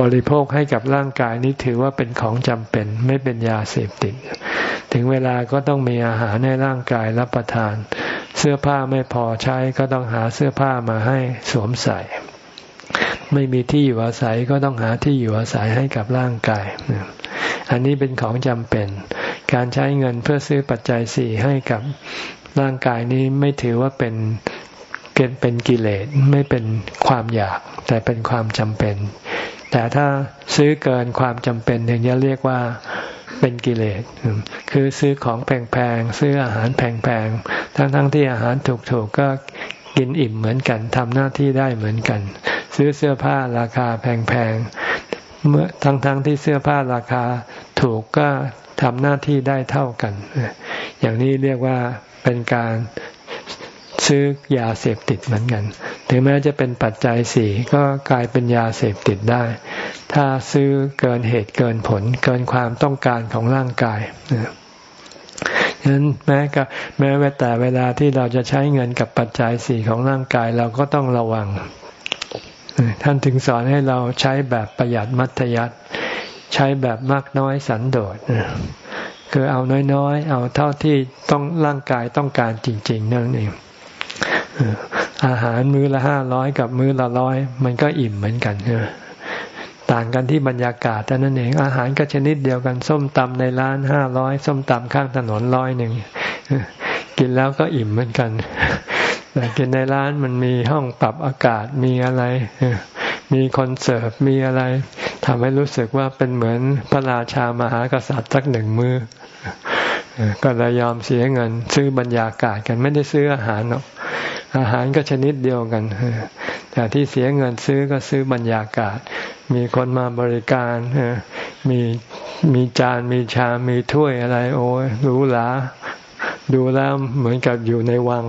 บริโภคให้กับร่างกายนี้ถือว่าเป็นของจำเป็น ไม่เป็นยาเสพติด ถึงเวลาก็ต้องมีอาหารในร่างกายรับประทาน เสื้อผ้าไม่พอใช้ก็ต้องหาเสื้อผ้ามาให้สวมใส่ ไม่มีที่อยู่อาศัยก็ต้องหาที่อยู่อาศัยให้กับร่างกาย อันนี้เป็นของจำเป็น การใช้เงินเพื่อซื้อปัจจัยสี่ให้กับร่างกายนี้ไม่ถือว่าเป็น เกินเป็นกิเลสไม่เป็นความอยาก แต่เป็นความจำเป็น แต่ถ้าซื้อเกินความจำเป็นอย่างนี้เรียกว่าเป็นกิเลส คือซื้อของแพงๆ ซื้ออาหารแพงๆ ทั้งๆที่อาหารถูกๆ ก็กินอิ่มเหมือนกันทำหน้าที่ได้เหมือนกัน ซื้อเสื้อผ้าราคาแพงๆ เมื่อทั้งๆที่เสื้อผ้าราคาถูกก็ทำหน้าที่ได้เท่ากัน อย่างนี้เรียกว่าเป็นการ ซื้อยาเสพติดเหมือนกัน ถึงแม้จะเป็นปัจจัยสี่ก็กลายเป็นยาเสพติดได้ ถ้าซื้อเกินเหตุเกินผล เกินความต้องการของร่างกายฉะนั้นแม้ก็แม้แต่เวลาที่เราจะใช้เงินกับปัจจัยสี่ของร่างกายเราก็ต้องระวัง ท่านถึงสอนให้เราใช้แบบประหยัดมัธยัติใช้แบบมากน้อยสันโดษคือเอาน้อยๆ เอาเท่าที่ต้องร่างกายต้องการจริงๆนั่นเอง อาหารมื้อละห้าร้อยกับมื้อละร้อยมันก็อิ่มเหมือนกันใช่ไหมต่างกันที่บรรยากาศแต่นั่นเองอาหารก็ชนิดเดียวกันส้มตำในร้านห้าร้อยส้มตำข้างถนนร้อยหนึ่งกินแล้วก็อิ่มเหมือนกัน แต่กินในร้านมันมีห้องปรับอากาศมีอะไรมีคอนเสิร์ฟมีอะไรทำให้รู้สึกว่าเป็นเหมือนพระราชามหากษัตริย์สักหนึ่งมื้อก็เลยยอมเสียเงิน ซื้อบรรยากาศกันไม่ได้ซื้ออาหารหรอก อาหารก็ชนิดเดียวกัน แต่ที่เสียเงินซื้อก็ซื้อบรรยากาศ มีคนมาบริการมีมีจานมีชามมีถ้วยอะไร โอ้ยหรูหลาดูแล้วเหมือนกับอยู่ในวัง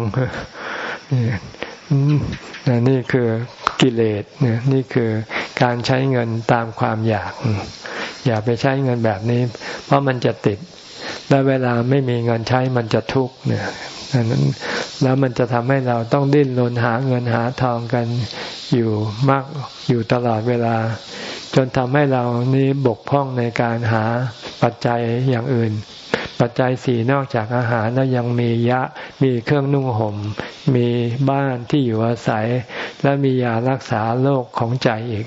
นี่คือกิเลสนี่คือการใช้เงินตามความอยาก อย่าไปใช้เงินแบบนี้ เพราะมันจะติด และเวลาไม่มีเงินใช้มันจะทุกข์เนี่ย นั้นแล้วมันจะทำให้เราต้องดิ้นรนหาเงินหาทองกันอยู่มากอยู่ตลอดเวลา จนทำให้เรานี้บกพร่องในการหาปัจจัยอย่างอื่น ปัจจัยสี่นอกจากอาหารแล้วยังมียะ มีเครื่องนุ่งหม่ม มีบ้านที่อยู่อาศัย และมียารักษาโรคของใจอีก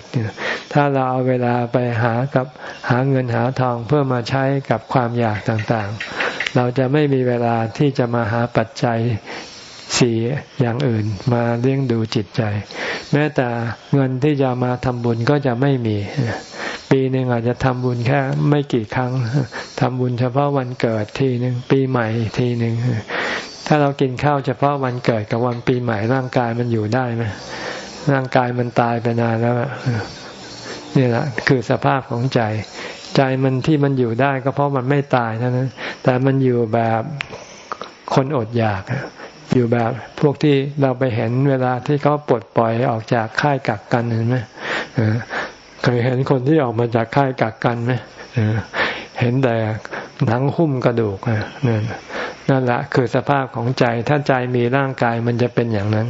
ถ้าเราเอาเวลาไปหากับหาเงินหาทองเพื่อมาใช้กับความอยากต่างๆ เราจะไม่มีเวลาที่จะมาหาปัจจัย สี่อย่างอื่นมาเลี้ยงดูจิตใจ แม้แต่เงินที่จะมาทำบุญก็จะไม่มี ปีหนึ่งอาจจะทำบุญแค่ไม่กี่ครั้งทำบุญเฉพาะวันเกิดทีหนึ่งปีใหม่ทีหนึ่งถ้าเรากินข้าวเฉพาะวันเกิดกับวันปีใหม่ร่างกายมันอยู่ได้ไหมร่างกายมันตายไปนานแล้วนี่แหละคือสภาพของใจ ใจมันที่มันอยู่ได้ก็เพราะมันไม่ตายเท่านั้นแต่มันอยู่แบบคนอดอยาก อยู่แบบพวกที่เราไปเห็นเวลาที่เขาปลดปล่อยออกจากค่ายกักกันเห็นไหมเคยเห็นคนที่ออกมาจากค่ายกักกันไหมเห็นแต่หนังหุ้มกระดูกนั่นนั่นแหละคือสภาพของใจ ถ้าใจมีร่างกายมันจะเป็นอย่างนั้น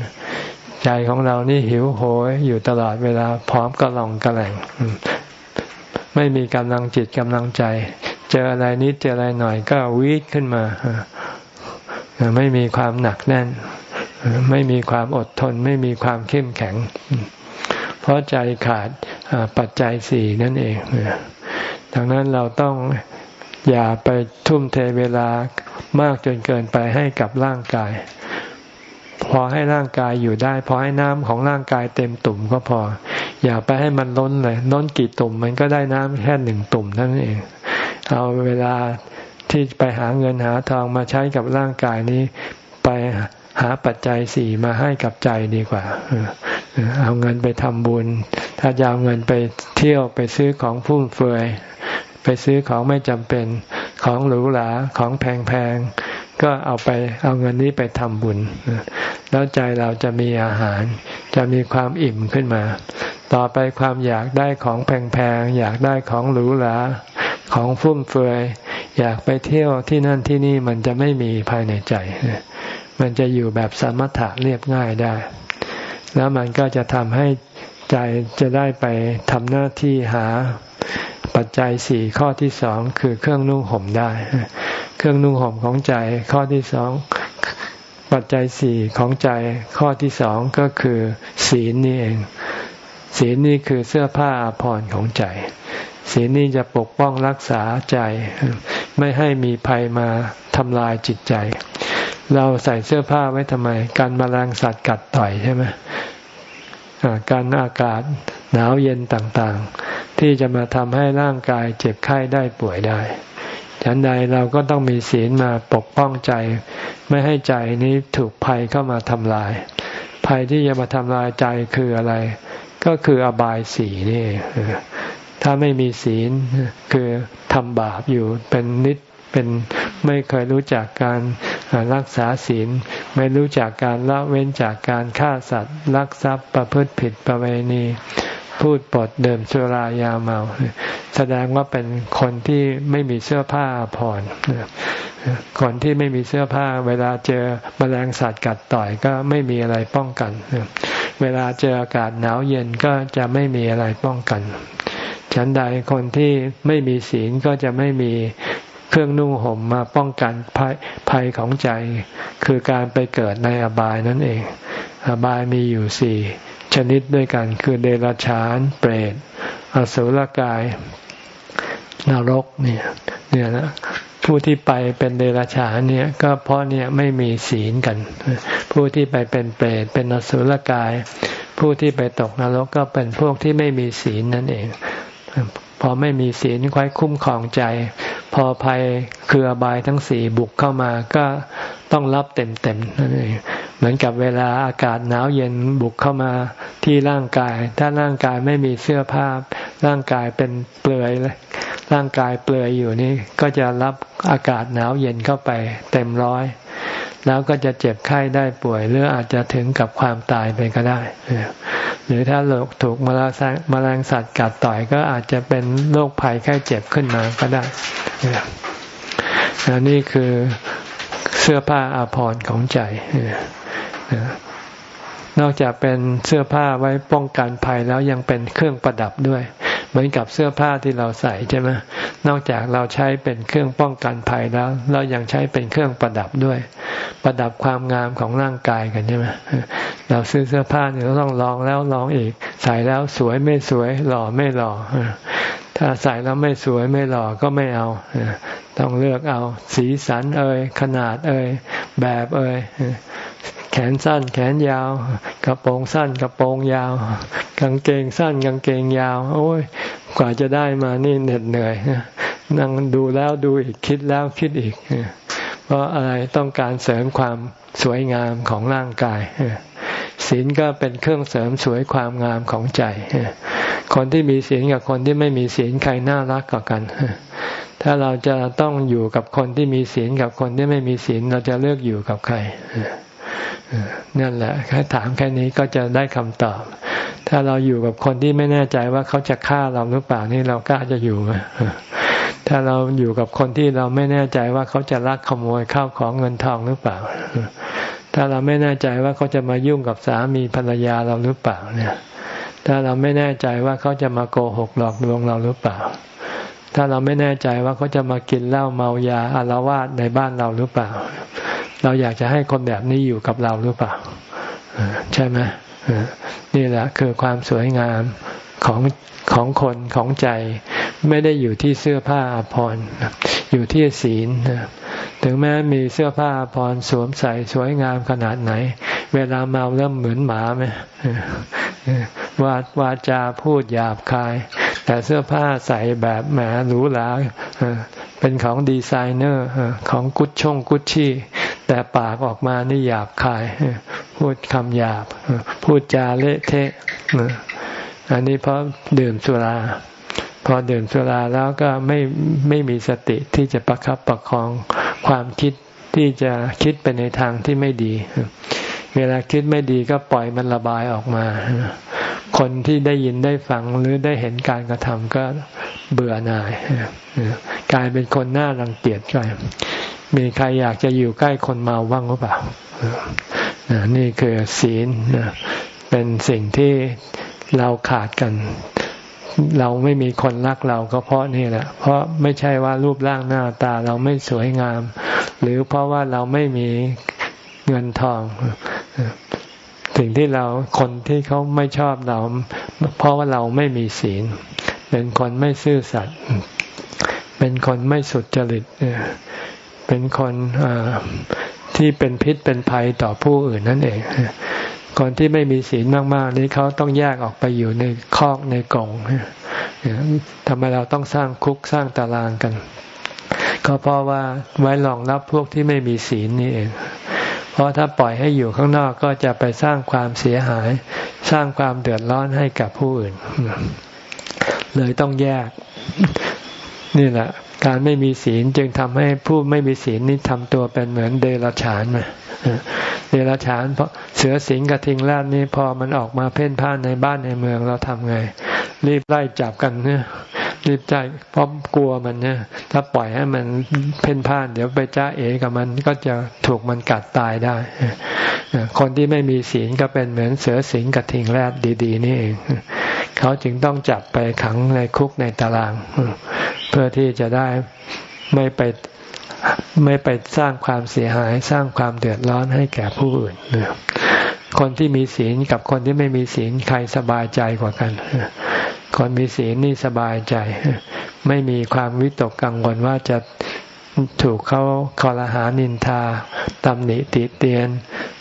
ใจของเรานี่หิวโหยอยู่ตลอดเวลาพร้อมกระลองกระแหลงไม่มีกำลังจิตกำลังใจ เจออะไรนิดเจออะไรหน่อยก็วีดขึ้นมา ไม่มีความหนักแน่น ไม่มีความอดทน ไม่มีความเข้มแข็ง เพราะใจขาดปัจจัยสี่นั่นเองดังนั้นเราต้องอย่าไปทุ่มเทเวลามากจนเกินไปให้กับร่างกาย พอให้ร่างกายอยู่ได้ พอให้น้ำของร่างกายเต็มตุ่มก็พอ อย่าไปให้มันล้นเลยล้นกี่ตุ่มมันก็ได้น้ำแค่หนึ่งตุ่มนั้นเอง เอาเวลา ที่ไปหาเงินหาทองมาใช้กับร่างกายนี้ ไปหาปัจจัยสี่มาให้กับใจดีกว่า เอาเงินไปทำบุญ ถ้าจะเอาเงินไปเที่ยวไปซื้อของฟุ่มเฟือย ไปซื้อของไม่จำเป็น ของหรูหรา ของแพงๆ ก็เอาไปเอาเงินนี้ไปทำบุญ แล้วใจเราจะมีอาหาร จะมีความอิ่มขึ้นมา ต่อไปความอยากได้ของแพงๆ อยากได้ของหรูหรา ของฟุ่มเฟือย อยากไปเที่ยวที่นั่นที่นี่มันจะไม่มีภายในใจ มันจะอยู่แบบสมถะเรียบง่ายได้ แล้วมันก็จะทำให้ใจจะได้ไปทำหน้าที่หาปัจจัยสี่ข้อที่สองคือเครื่องนุ่งห่มได้ เครื่องนุ่งห่มของใจข้อที่สองปัจจัยสี่ของใจข้อที่สองก็คือศีลนี่เอง ศีลนี่คือเสื้อผ้าอาภรณ์ของใจ ศีลนี้จะปกป้องรักษาใจ ไม่ให้มีภัยมาทำลายจิตใจ เราใส่เสื้อผ้าไว้ทำไม การมาแมลงสัตว์กัดต่อยใช่ไหมการอากาศหนาวเย็นต่างๆ ที่จะมาทำให้ร่างกายเจ็บไข้ได้ป่วยได้ ฉันใดเราก็ต้องมีศีลมาปกป้องใจ ไม่ให้ใจนี้ถูกภัยเข้ามาทำลาย ภัยที่จะมาทำลายใจคืออะไร ก็คืออบายสีนี่ ถ้าไม่มีศีลคือทำบาปอยู่เป็นนิดเป็นไม่เคยรู้จักการรักษาศีล ไม่รู้จักการละเว้นจากการฆ่าสัตว์ลักทรัพย์ประพฤติผิดประเวณี พูดปดเดิมสุรายาเมา แสดงว่าเป็นคนที่ไม่มีเสื้อผ้าผ่อนคนที่ไม่มีเสื้อผ้า เวลาเจอมแมลงสัตว์กัดต่อยก็ไม่มีอะไรป้องกัน เวลาเจออากาศหนาวเย็นก็จะไม่มีอะไรป้องกัน ฉันใดคนที่ไม่มีศีลก็จะไม่มีเครื่องนุ่งห่มมาป้องกันภัยภัยของใจ คือการไปเกิดในอบายนั่นเอง อบายมีอยู่สี่ชนิดด้วยกันคือเดรัจฉาน เปรตอสุรกาย นรกเนี่ยเนี่ยนะผู้ที่ไปเป็นเดรัจฉานเนี่ยก็เพราะเนี่ยไม่มีศีลกัน ผู้ที่ไปเป็นเปรตเป็นอสุรกาย ผู้ที่ไปตกนรกก็เป็นพวกที่ไม่มีศีลนั่นเอง พอไม่มีศีลคอยคุ้มครองใจ พอภัยคืออบายทั้งสี่บุกเข้ามาก็ต้องรับเต็มๆนั่นเองเหมือนกับเวลาอากาศหนาวเย็นบุกเข้ามาที่ร่างกาย ถ้าร่างกายไม่มีเสื้อผ้าร่างกายเป็นเปลือยร่างกายเปลือยอยู่นี่ก็จะรับอากาศหนาวเย็นเข้าไปเต็มร้อย แล้วก็จะเจ็บไข้ได้ป่วย หรืออาจจะถึงกับความตายไปก็ได้ หรือถ้าโรคถูกมแมลงสัตว์กัดต่อยก็อาจจะเป็นโรคภัยไข้เจ็บขึ้นมาก็ได้นี่คือเสื้อผ้าอาภรณ์ของใจนอกจากเป็นเสื้อผ้าไว้ป้องกันภัยแล้วยังเป็นเครื่องประดับด้วย เหมือนกับเสื้อผ้าที่เราใส่ใช่ไหมนอกจากเราใช้เป็นเครื่องป้องกันภัยแล้ว เรายังใช้เป็นเครื่องประดับด้วย ประดับความงามของร่างกายกันใช่ไหมเราซื้อเสื้อผ้าเนี่ยเราต้องลองแล้วลองอีก ใส่แล้วสวยไม่สวยหล่อไม่หล่อถ้าใส่แล้วไม่สวยไม่หล่อก็ไม่เอา ต้องเลือกเอา สีสันเอ่ยขนาดเอ่ยแบบเอ่ย นสั้น แขนยาว กระโปรงสั้น กระโปรงยาว กางเกงสั้น กางเกงยาว โอ้ยกว่าจะได้มานี่เหน็ดเหนื่อยนั่งดูแล้วดูอีกคิดแล้วคิดอีก เพราะอะไรต้องการเสริมความสวยงามของร่างกายศีลก็เป็นเครื่องเสริมสวยความงามของใจ คนที่มีศีลกับคนที่ไม่มีศีลใครน่ารักกว่ากัน ถ้าเราจะต้องอยู่กับคนที่มีศีลกับคนที่ไม่มีศีลเราจะเลือกอยู่กับใคร นั่นแหละแค่ถามแค่นี้ก็จะได้คำตอบ ถ้าเราอยู่กับคนที่ไม่แน่ใจว่าเขาจะฆ่าเราหรือเปล่านี่เรากล้าจะอยู่ไหมถ้าเราอยู่กับคนที่เราไม่แน่ใจว่าเขาจะลักขโมยข้าวของเงินทองหรือเปล่า ถ้าเราไม่แน่ใจว่าเขาจะมายุ่งกับสามีภรรยาเราหรือเปล่าเนี่ย ถ้าเราไม่แน่ใจว่าเขาจะมาโกหกหลอกลวงเราหรือเปล่า ถ้าเราไม่แน่ใจว่าเขาจะมากินเหล้าเมายาอารวาสในบ้านเราหรือเปล่า เราอยากจะให้คนแบบนี้อยู่กับเราหรือเปล่า ใช่ไหมนี่แหละคือความสวยงามของของคนของใจ ไม่ได้อยู่ที่เสื้อผ้าอภรรอยู่ที่ศีลถึงแม้มีเสื้อผ้าพรสวมใส่สวยงามขนาดไหน เวลาเมาเริ่มเหมือนหมาไหมวาดวาจาพูดหยาบคาย แต่เสื้อผ้าใส่แบบแหมหรูหราเป็นของดีไซเนอร์ของกุชชงกุชชี่ แต่ปากออกมานี่หยาบคาย พูดคำหยาบ พูดจาเละเทะอันนี้เพราะดื่มสุรา พอดื่มสุราแล้วก็ไม่ไม่มีสติที่จะประครับประคองความคิดที่จะคิดไปในทางที่ไม่ดี เวลาคิดไม่ดีก็ปล่อยมันระบายออกมา คนที่ได้ยินได้ฟังหรือได้เห็นการกระทำก็เบื่อหน่ายกลายเป็นคนน้ารังเกียจกันมีใครอยากจะอยู่ใกล้คนเมาบ้างหรือเปล่านี่คือศีลเป็นสิ่งที่เราขาดกัน เราไม่มีคนรักเราก็เพราะนี่แหละ เพราะไม่ใช่ว่ารูปร่างหน้าตาเราไม่สวยงาม หรือเพราะว่าเราไม่มีเงินทอง สิ่งที่เราคนที่เขาไม่ชอบเรา เพราะว่าเราไม่มีศีล เป็นคนไม่ซื่อสัตย์เป็นคนไม่สุดจริตเป็นคนที่เป็นพิษเป็นภัยต่อผู้อื่นนั่นเองคนที่ไม่มีศีลมาก ๆ นี้เขาต้องแยกออกไปอยู่ในคอกในกองทำไมเราต้องสร้างคุกสร้างตารางกัน ก็เพราะว่าไว้รองรับพวกที่ไม่มีศีลนี่เอง เพราะถ้าปล่อยให้อยู่ข้างนอกก็จะไปสร้างความเสียหาย สร้างความเดือดร้อนให้กับผู้อื่น เลยต้องแยก นี่แหละ การไม่มีศีลจึงทำให้ผู้ไม่มีศีลนี่ทำตัวเป็นเหมือนเดรัจฉานมาเดรัจฉานเพราะเสือสิงกระทิงแรดนี่พอมันออกมาเพ่นพ่านในบ้านในเมืองเราทำไง รีบไล่จับกันเนี่ย รีบใจเพราะกลัวมันเนี่ยถ้าปล่อยให้มันเพ่นพ่าน เดี๋ยวไปจ้าเอกับมันก็จะถูกมันกัดตายได้ คนที่ไม่มีศีลก็เป็นเหมือนเสือสิงกระทิงแรดดีๆ นี่เอง เขาจึงต้องจับไปขังในคุกในตาราง เพื่อที่จะได้ไม่ไปไม่ไปสร้างความเสียหายสร้างความเดือดร้อนให้แก่ผู้อื่นคนที่มีศีลกับคนที่ไม่มีศีลใครสบายใจกว่ากัน คนมีศีลนี่สบายใจ ไม่มีความวิตกกังวลว่าจะถูกเขาคอรหานินทาตำหนิติเตียน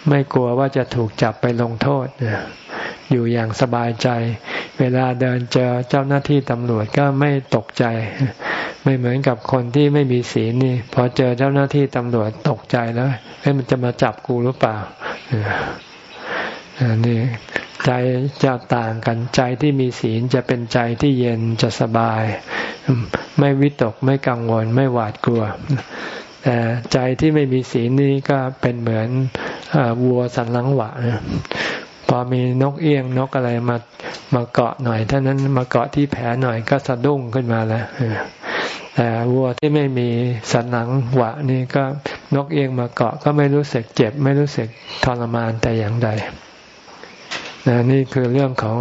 ไม่กลัวว่าจะถูกจับไปลงโทษ อยู่อย่างสบายใจ เวลาเดินเจอเจ้าหน้าที่ตำรวจก็ไม่ตกใจ ไม่เหมือนกับคนที่ไม่มีศีลนี่พอเจอเจ้าหน้าที่ตำรวจตกใจแล้วเฮ้ยมันจะมาจับกูหรือเปล่า นี่ใจจะต่างกันใจที่มีศีลจะเป็นใจที่เย็นจะสบาย ไม่วิตกไม่กังวลไม่หวาดกลัว แต่ใจที่ไม่มีศีลนี่ก็เป็นเหมือนอวัวสันหลังหวะพอมีนกเอี้ยงนกอะไรมามาเกาะหน่อยเท่านั้นมาเกาะที่แผลหน่อยก็สะดุ้งขึ้นมาแล้วแต่วัวที่ไม่มีสันหลังหวะนี่ก็นกเอียงมาเกาะก็ไม่รู้สึกเจ็บ ไม่รู้สึกทรมานแต่อย่างใด นนี่คือเรื่องของ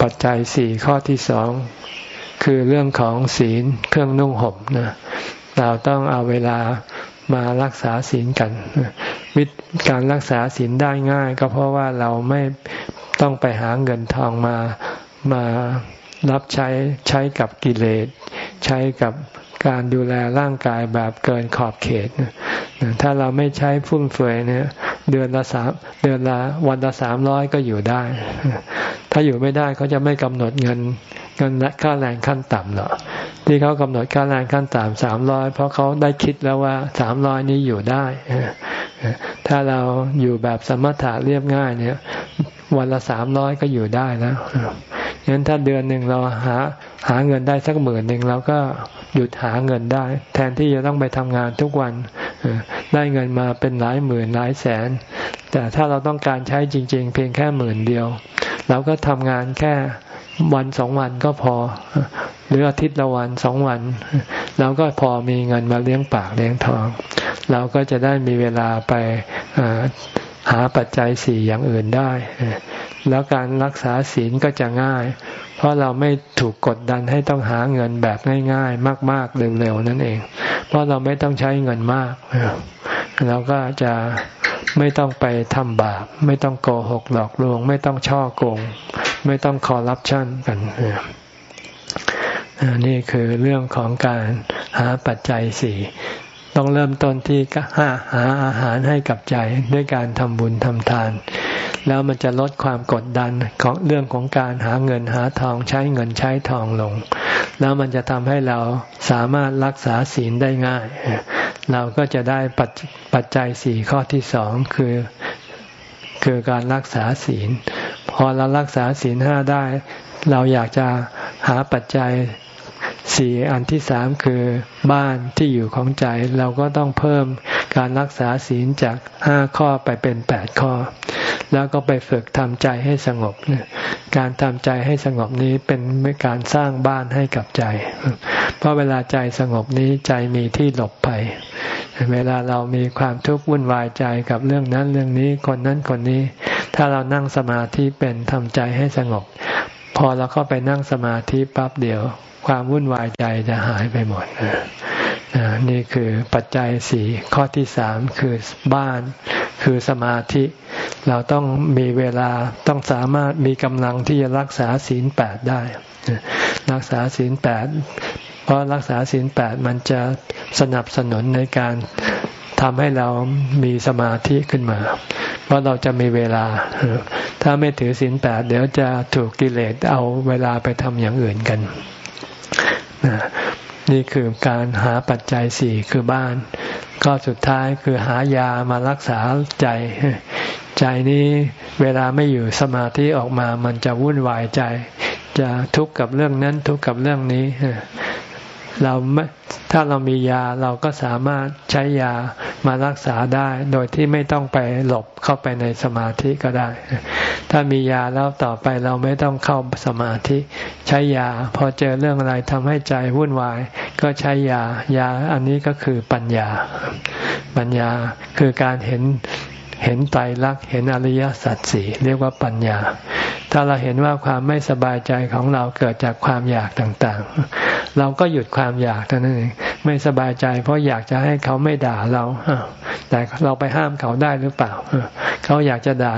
ปัจจัยสี่ข้อที่สองคือเรื่องของศีลเครื่องนุ่งห่มนะเราต้องเอาเวลามารักษาศีลกันวิธีการรักษาศีลได้ง่าย ก็เพราะว่าเราไม่ต้องไปหาเงินทองมามารับใช้ใช้กับกิเลส ใช้กับการดูแลร่างกายแบบเกินขอบเขต ถ้าเราไม่ใช้ฟุ่มเฟือยเนี่ย เดือนละสามเดือนละวันละสามร้อยก็อยู่ได้ ถ้าอยู่ไม่ได้เขาจะไม่กำหนดเงินเงินค่าแรงขั้นต่ำหรอกที่เขากำหนดค่าแรงขั้นต่ำสามร้อยเพราะเขาได้คิดแล้วว่าสามร้อยนี้อยู่ได้ถ้าเราอยู่แบบสมถะเรียบง่ายเนี่ย วันละสามร้อยก็อยู่ได้แล้วงั้นถ้าเดือนหนึ่งเราหาหาเงินได้สักหมื่นหนึ่งเราก็หยุดหาเงินได้ แทนที่จะต้องไปทำงานทุกวันได้เงินมาเป็นหลายหมื่นหลายแสน แต่ถ้าเราต้องการใช้จริง ๆ เพียงแค่หมื่นเดียวเราก็ทำงานแค่วันสองวันก็พอ หรืออาทิตย์ละวันสองวันเราก็พอมีเงินมาเลี้ยงปากเลี้ยงท้อง เราก็จะได้มีเวลาไป หาปัจจัยสี่อย่างอื่นได้ แล้วการรักษาศีลก็จะง่าย เพราะเราไม่ถูกกดดันให้ต้องหาเงินแบบง่าย ๆ มาก ๆ เร็วๆ นั่นเอง เพราะเราไม่ต้องใช้เงินมาก เราก็จะไม่ต้องไปทำบาป ไม่ต้องโกหกหลอกลวง ไม่ต้องช่อโกง ไม่ต้องคอร์รัปชันกันนี่คือเรื่องของการหาปัจจัยสี่ ต้องเริ่มต้นที่หาหาอาหารให้กับใจด้วยการทำบุญทำทาน แล้วมันจะลดความกดดันของเรื่องของการหาเงินหาทองใช้เงินใช้ทองลง แล้วมันจะทำให้เราสามารถรักษาศีลได้ง่าย เราก็จะได้ปัจปจจัยสี่ข้อที่สองคือคือการรักษาศีล พอเรารักษาศีลห้าได้ เราอยากจะหาปัจจัย สี่อันที่สามคือบ้านที่อยู่ของใจเราก็ต้องเพิ่มการรักษาศีลจากห้าข้อไปเป็นแปดข้อ แล้วก็ไปฝึกทำใจให้สงบการทำใจให้สงบนี้เป็นการสร้างบ้านให้กับใจ เพราะเวลาใจสงบนี้ใจมีที่หลบไปเวลาเรามีความทุกข์วุ่นวายใจกับเรื่องนั้นเรื่องนี้คนนั้นคนนี้ ถ้าเรานั่งสมาธิเป็นทำใจให้สงบ พอเราเข้าไปนั่งสมาธิปั๊บเดียว ความวุ่นวายใจจะหายไปหมดนี่คือปัจจัยสี่ข้อที่สามคือบ้านคือสมาธิ เราต้องมีเวลาต้องสามารถมีกำลังที่จะรักษาศีลแปดได้ รักษาศีลแปดเพราะรักษาศีลแปดมันจะสนับสนุนในการทำให้เรามีสมาธิขึ้นมา เพราะเราจะมีเวลา ถ้าไม่ถือศีลแปดเดี๋ยวจะถูกกิเลสเอาเวลาไปทำอย่างอื่นกัน นี่คือการหาปัจจัยสี่คือบ้าน ก็สุดท้ายคือหายามารักษาใจ ใจนี้เวลาไม่อยู่สมาธิออกมามันจะวุ่นวายใจ จะทุกข์กับเรื่องนั้นทุกข์กับเรื่องนี้ เราไม่ถ้าเรามียาเราก็สามารถใช้ยามารักษาได้ โดยที่ไม่ต้องไปหลบเข้าไปในสมาธิก็ได้ ถ้ามียาแล้วต่อไปเราไม่ต้องเข้าสมาธิ ใช้ยา พอเจอเรื่องอะไรทำให้ใจวุ่นวาย ก็ใช้ยายาอันนี้ก็คือปัญญา ปัญญาคือการเห็น เห็นไตรลักษณ์เห็นอริยสัจสี่เรียกว่าปัญญา ถ้าเราเห็นว่าความไม่สบายใจของเราเกิดจากความอยากต่างๆ เราก็หยุดความอยากเท่านั้นเองไม่สบายใจ เพราะอยากจะให้เขาไม่ด่าเราแต่เราไปห้ามเขาได้หรือเปล่าเขาอยากจะด่า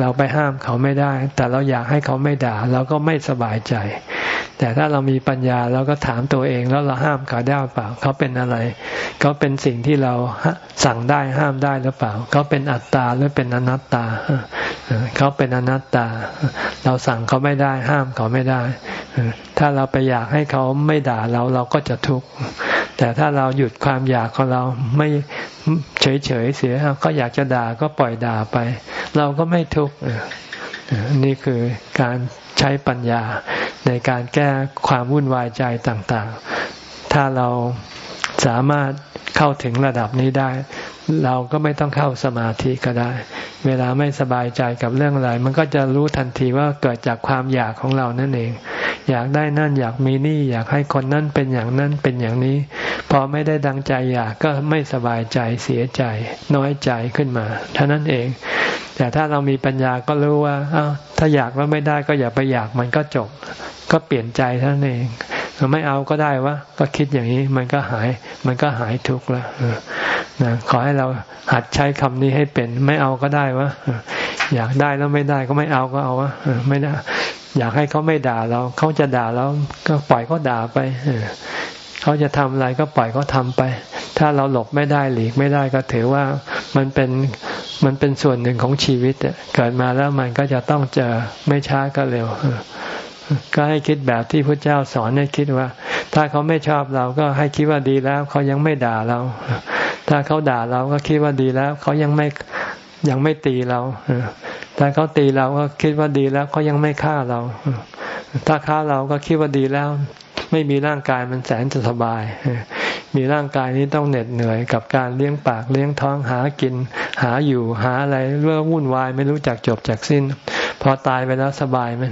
เราไปห้ามเขาไม่ได้ แต่เราอยากให้เขาไม่ด่า เราก็ไม่สบายใจ แต่ถ้าเรามีปัญญาเราก็ถามตัวเองแล้วเราห้ามเขาได้เปล่า เขาเป็นอะไร เขาเป็นสิ่งที่เราสั่งได้ห้ามได้หรือเปล่า เขาเป็นอัตตาหรือเป็นอนัตตา เขาเป็นอนัตตา เราสั่งเขาไม่ได้ ห้ามเขาไม่ได้ ถ้าเราไปอยากให้เขาไม่ด่าเราเราก็จะทุกข์ แต่ถ้าเราหยุดความอยากของเราไม่เฉยๆเสียก็อยากจะด่าก็ปล่อยด่าไป เราก็ไม่ทุกข์นี่คือการใช้ปัญญาในการแก้ความวุ่นวายใจต่างๆ ถ้าเรา สามารถเข้าถึงระดับนี้ได้ เราก็ไม่ต้องเข้าสมาธิก็ได้ เวลาไม่สบายใจกับเรื่องอะไร มันก็จะรู้ทันทีว่าเกิดจากความอยากของเรานั่นเอง อยากได้นั่นอยากมีนี่ อยากให้คนนั้นเป็นอย่างนั้นเป็นอย่างนี้ พอไม่ได้ดังใจอยากก็ไม่สบายใจเสียใจ น้อยใจขึ้นมาเท่านั้นเอง แต่ถ้าเรามีปัญญาก็รู้ว่าอ้าวถ้าอยากแล้วไม่ได้ก็อย่าไปอยากมันก็จบ ก็เปลี่ยนใจเท่านั้นเอง ไม่เอาก็ได้วะก็คิดอย่างนี้มันก็หาย มันก็หายทุกข์แล้วนะขอให้เราหัดใช้คำนี้ให้เป็น ไม่เอาก็ได้วะอยากได้แล้วไม่ได้ก็ไม่เอาก็เอาวะไม่ได้ อยากให้เขาไม่ด่าเราเขาจะด่าเราก็ปล่อยเขาด่าไปเขาจะทำอะไรก็ปล่อยเขาทาไป ถ้าเราหลบไม่ได้หลีกไม่ได้ก็ถือว่ามันเป็นมันเป็นส่วนหนึ่งของชีวิตเกิดมาแล้วมันก็จะต้องเจอไม่ช้าก็เร็ว ก็ให้คิดแบบที่พระเจ้าสอนให้คิดว่า ถ้าเขาไม่ชอบเราก็ให้คิดว่าดีแล้ว เขายังไม่ด่าเรา ถ้าเขาด่าเราก็คิดว่าดีแล้ว เขายังไม่ยังไม่ตีเราถ้าเขาตีเราก็คิดว่าดีแล้ว เขายังไม่ฆ่าเรา ถ้าฆ่าเราก็คิดว่าดีแล้ว ไม่มีร่างกายมันแสนจะสบาย มีร่างกายนี้ต้องเหน็ดเหนื่อยกับการเลี้ยงปากเลี้ยงท้องหากิน หาอยู่หาอะไรเรื่องวุ่นวายไม่รู้จักจบจากสิ้น พอตายไปแล้วสบายไหม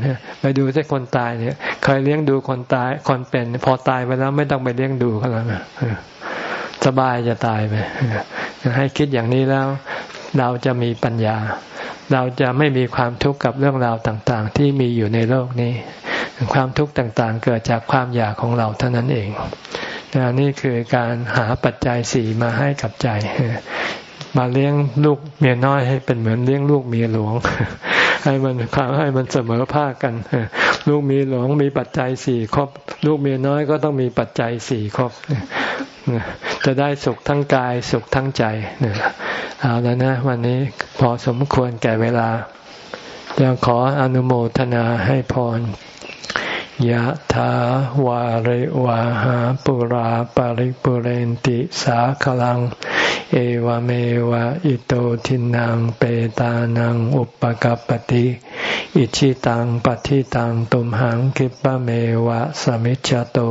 ไปดูที่คนตายเนี่ยเคยเลี้ยงดูคนตายคนเป็น พอตายไปแล้วไม่ต้องไปเลี้ยงดูเขาแล้วสบายจะตายไปให้คิดอย่างนี้แล้ว เราจะมีปัญญา เราจะไม่มีความทุกข์กับเรื่องราวต่างๆ ที่มีอยู่ในโลกนี้ ความทุกข์ต่างๆ เกิดจากความอยากของเราเท่านั้นเองนี่คือการหาปัจจัยสี่มาให้กับใจ มาเลี้ยงลูกเมียน้อยให้เป็นเหมือนเลี้ยงลูกเมียหลวง ให้มันความให้มันเสมอภาคกัน ลูกเมียหลวงมีปัจจัยสี่ครบ ลูกเมียน้อยก็ต้องมีปัจจัยสี่ครบจะได้สุขทั้งกายสุขทั้งใจเอาแล้วนะ วันนี้พอสมควรแก่เวลาจะขออนุโมทนาให้พร ยะถาวาริวาหาปุราปาริปุเรนติสาคลัง เอวเมวะอิโตทินังเปตานังอุปกัปติอิชิตังปฏิตังตุมหังคิปะเมวะสมิจจตุ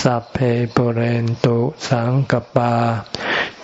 สัพเพปุเรนตุสังกปา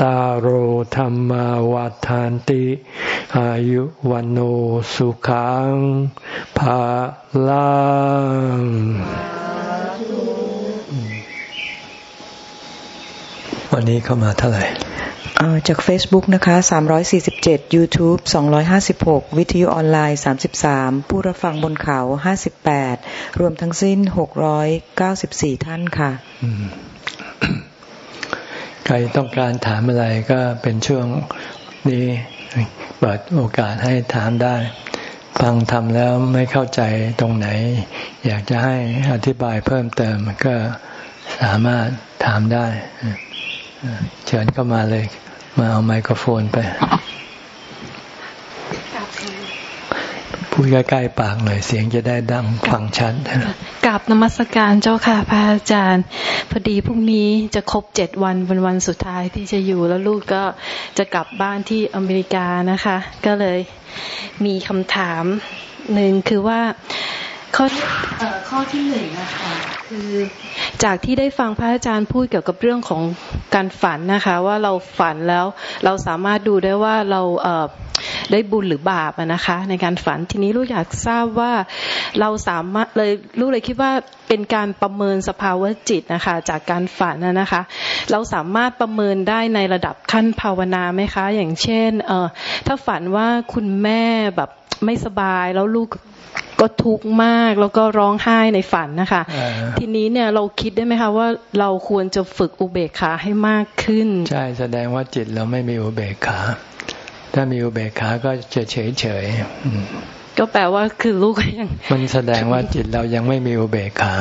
ตารโหธรรมวาทานติ อายุวันโอสุขังภาลังวันนี้เข้ามาเท่าไหร่จาก Facebook นะคะ 347 YouTube 256 วิทยุออนไลน์ 33 ผู้รับฟังบนเขา 58 รวมทั้งสิ้น 694 ท่านค่ะ ใครต้องการถามอะไรก็เป็นช่วงนี้เปิดโอกาสให้ถามได้ ฟังทำแล้วไม่เข้าใจตรงไหน อยากจะให้อธิบายเพิ่มเติมก็สามารถถามได้ เชิญเข้ามาเลย มาเอาไมโครโฟนไป พูดใกล้ๆปากหน่อยเสียงจะได้ดังฟังชัดกราบนมัสการเจ้าค่ะพระอาจารย์ พอดีพรุ่งนี้จะครบเจ็ดวันเป็นวันสุดท้ายที่จะอยู่แล้วลูกก็จะกลับบ้านที่อเมริกานะคะ ก็เลยมีคำถามหนึ่งคือว่าข้อข้อที่หนึ่งนะคะ คือจากที่ได้ฟังพระอาจารย์พูดเกี่ยวกับเรื่องของการฝันนะคะ ว่าเราฝันแล้วเราสามารถดูได้ว่าเราเได้บุญหรือบาปนะคะ ในการฝันทีนี้ลูกอยากทราบว่าเราสามารถเลยลูกเลยคิดว่าเป็นการประเมินสภาวะจิตนะคะ จากการฝันนะคะ เราสามารถประเมินได้ในระดับขั้นภาวนาไหมคะ อย่างเช่นเออถ้าฝันว่าคุณแม่แบบไม่สบายแล้วลูก ก็ทุกข์มากแล้วก็ร้องไห้ในฝันนะคะ ทีนี้เนี่ยเราคิดได้ไหมคะว่าเราควรจะฝึกอุเบกขาให้มากขึ้น ใช่แสดงว่าจิตเราไม่มีอุเบกขา ถ้ามีอุเบกขาก็จะเฉยเฉยก็แปลว่าคือลูกยังมันแสดงว่าจิตเรายังไม่มีอุเบกขา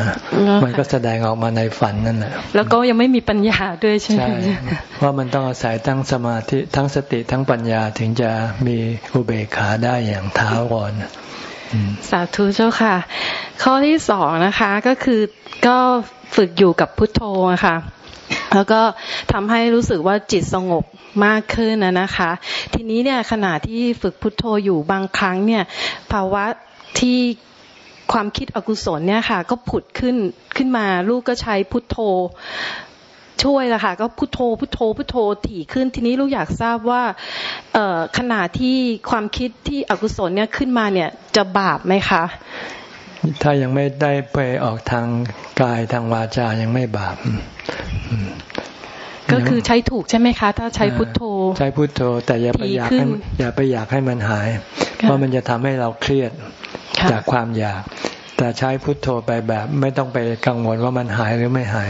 มันก็แสดงออกมาในฝันนั่นแหละ แล้วก็ยังไม่มีปัญญาด้วยใช่ไหมใช่เพราะมันต้องอาศัยทั้งสมาธิทั้งสติทั้งปัญญาถึงจะมีอุเบกขาได้อย่างท้าวร สาธุเจ้าค่ะ ข้อที่สองนะคะก็คือก็ฝึกอยู่กับพุทโธค่ะแล้วก็ทำให้รู้สึกว่าจิตสงบมากขึ้นนะนะคะ ทีนี้เนี่ยขณะที่ฝึกพุทโธอยู่บางครั้งเนี่ย ภาวะที่ความคิดอกุศลเนี่ยค่ะ ก็ผุดขึ้นขึ้นมา ลูกก็ใช้พุทโธ ช่วยละค่ะก็พุโทโธพุโทโธพุโทโธถี่ขึ้นทีนี้ลูกอยากทราบว่าเอขณะที่ความคิดที่อกุศลเนี่ยขึ้นมาเนี่ยจะบาปไหมคะ ถ้ายังไม่ได้ไปออกทางกายทางวาจายังไม่บาปก็คือใช้ถูกใช่ไหมคะ ถ้าใช้พุทโธ ใช้พุทโธ แต่อย่าไปอยากให้อย่าไปอยากให้มันหาย เพราะมันจะทำให้เราเครียดจากความอยาก แต่ใช้พุทโธไปแบบ ไม่ต้องไปกังวลว่ามันหายหรือไม่หาย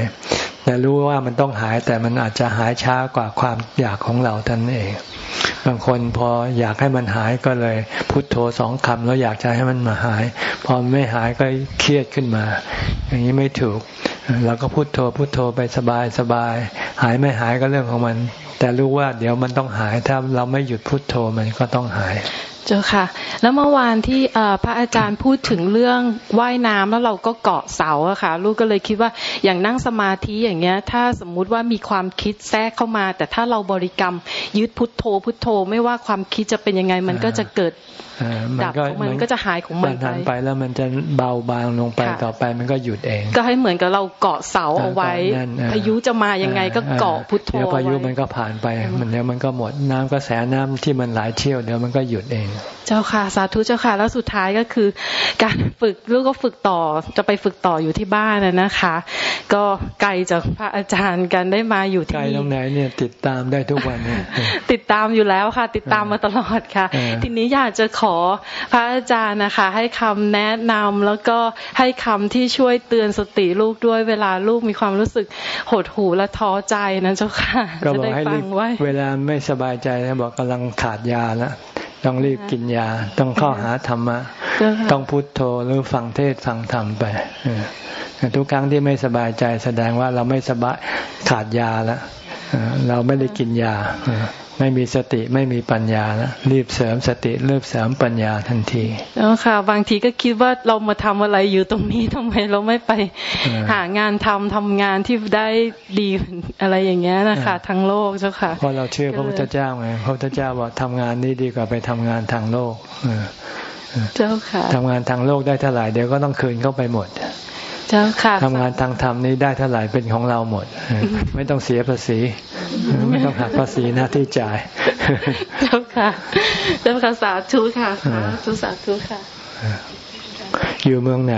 แต่รู้ว่ามันต้องหายแต่มันอาจจะหายช้ากว่าความอยากของเราท่านเอง บางคนพออยากให้มันหายก็เลย พุโทโธสองคำแล้วอยากจะให้มันมาหาย พอไม่หายก็เครียดขึ้นมา อย่างนี้ไม่ถูกเราก็พุโทโธพุโทโธไปสบายสบาย หายไม่หายก็เรื่องของมัน แต่รู้ว่าเดี๋ยวมันต้องหายถ้าเราไม่หยุดพุโทโธมันก็ต้องหาย เจ้าค่ะ แล้วเมื่อวานที่พระอาจารย์พูดถึงเรื่องว่ายน้ำแล้วเราก็เกาะเสาอะค่ะ ลูกก็เลยคิดว่าอย่างนั่งสมาธิอย่างเงี้ย ถ้าสมมุติว่ามีความคิดแทรกเข้ามา แต่ถ้าเราบริกรรมยึดพุทโธพุทโธ ไม่ว่าความคิดจะเป็นยังไงมันก็จะเกิดดับของมันก็จะหายของมันไปไปแล้วมันจะเบาบางลงไปต่อไปมันก็หยุดเอง ก็ให้เหมือนกับเราเกาะเสาเอาไว้ พายุจะมายังไงก็เกาะพุทโธเดี๋ยวพายุมันก็ผ่านไป มันเดี๋ยวมันก็หมดน้ำกระแสน้ำที่มันไหลเชี่ยวเดี๋ยวมันก็หยุดเองเจ้าค่ะ สาธุเจ้าค่ะ แล้วสุดท้ายก็คือ การฝึกลูกก็ฝึกต่อจะไปฝึกต่ออยู่ที่บ้านนะคะ ก็ไกลจากพระอาจารย์กันได้มาอยู่ที่ไกลตรงไหนเนี่ยติดตามได้ทุกวันเนี่ยติดตามอยู่แล้วค่ะ ติดตามมาตลอดค่ะ ทีนี้อยากจะขอพระอาจารย์นะคะ ให้คำแนะนำแล้วก็ให้คำที่ช่วยเตือนสติลูกด้วยเวลาลูกมีความรู้สึกหดหูและท้อใจนะเจ้าค่ะจะได้ฟังไว้เวลาไม่สบายใจนะบอกกำลังขาดยาแล้ว ต้องรีบกินยา ต้องเข้าหาธรรมะ ต้องพุทโธหรือฟังเทศฟังธรรมไปทุกครั้งที่ไม่สบายใจแสดงว่าเราไม่สบายขาดยาแล้ว เราไม่ได้กินยา ไม่มีสติไม่มีปัญญาแล้วรีบเสริมสติรีบเสริมปัญญาทันทีแล้วค่ะ บางทีก็คิดว่าเรามาทำอะไรอยู่ตรงนี้ทำไมเราไม่ไปหางานทำทำงานที่ได้ดีอะไรอย่างเงี้ยนะคะทั้งโลกเจ้าค่ะเพราะเราเชื่อพระพุทธเจ้าไงพระพุทธเจ้าบอกทำงานนี้ดีกว่าไปทำงานทางโลกเจ้าค่ะทำงานทางโลกได้เท่าไหร่เดี๋ยวก็ต้องคืนเข้าไปหมดเจ้าค่ะ ทำงานทางธรรมนี้ได้เท่าไหร่เป็นของเราหมด ไม่ต้องเสียภาษี ไม่ต้องหักภาษีหน้าที่จ่าย เจ้าค่ะ เจ้าค่ะสาธุค่ะสาธุสาธุค่ะ อยู่เมืองไหน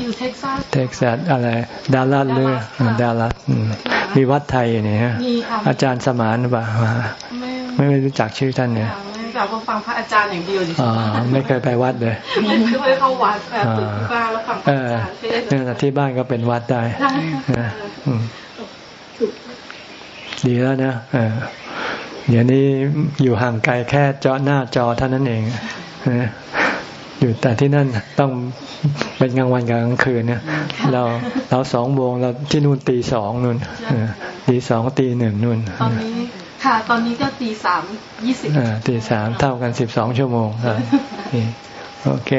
อยู่เท็กซัส เท็กซัสอะไรดัลลัสหรือดัลลัสมีวัดไทยเนี่ยฮะมีค่ะอาจารย์สมานหรือเปล่ามาไม่ไม่รู้จักชื่อท่านเนี่ยไม่จากก็ฟังพระอาจารย์อย่างเดียวอ๋อไม่เคยไปวัดเลย ไม่เคยเข้าวัดแบบฝึกที่บ้านแล้วฟังพเอระอาอจารย์เทศน์เนี่ยที่บ้านก็เป็นวัดได้ได้นะอืมดีแล้วนะเออเดี๋ยวนี้อยู่ห่างไกลแค่จอหน้าจอเท่านั้นเองนะ อยู่แต่ที่นั่นต้องเป็นกลางวันกับกลางคืนเนี่ย เราเราสองโมงเราที่นู่นตีสองนู่นเออตีสองตีหนึ่งนู่นตอนนี้ค่ะ ตอนนี้ก็ตีสามยี่สิบอ่าตีสามเท่ากันสิบสองชั่วโมงครับนี่โอเค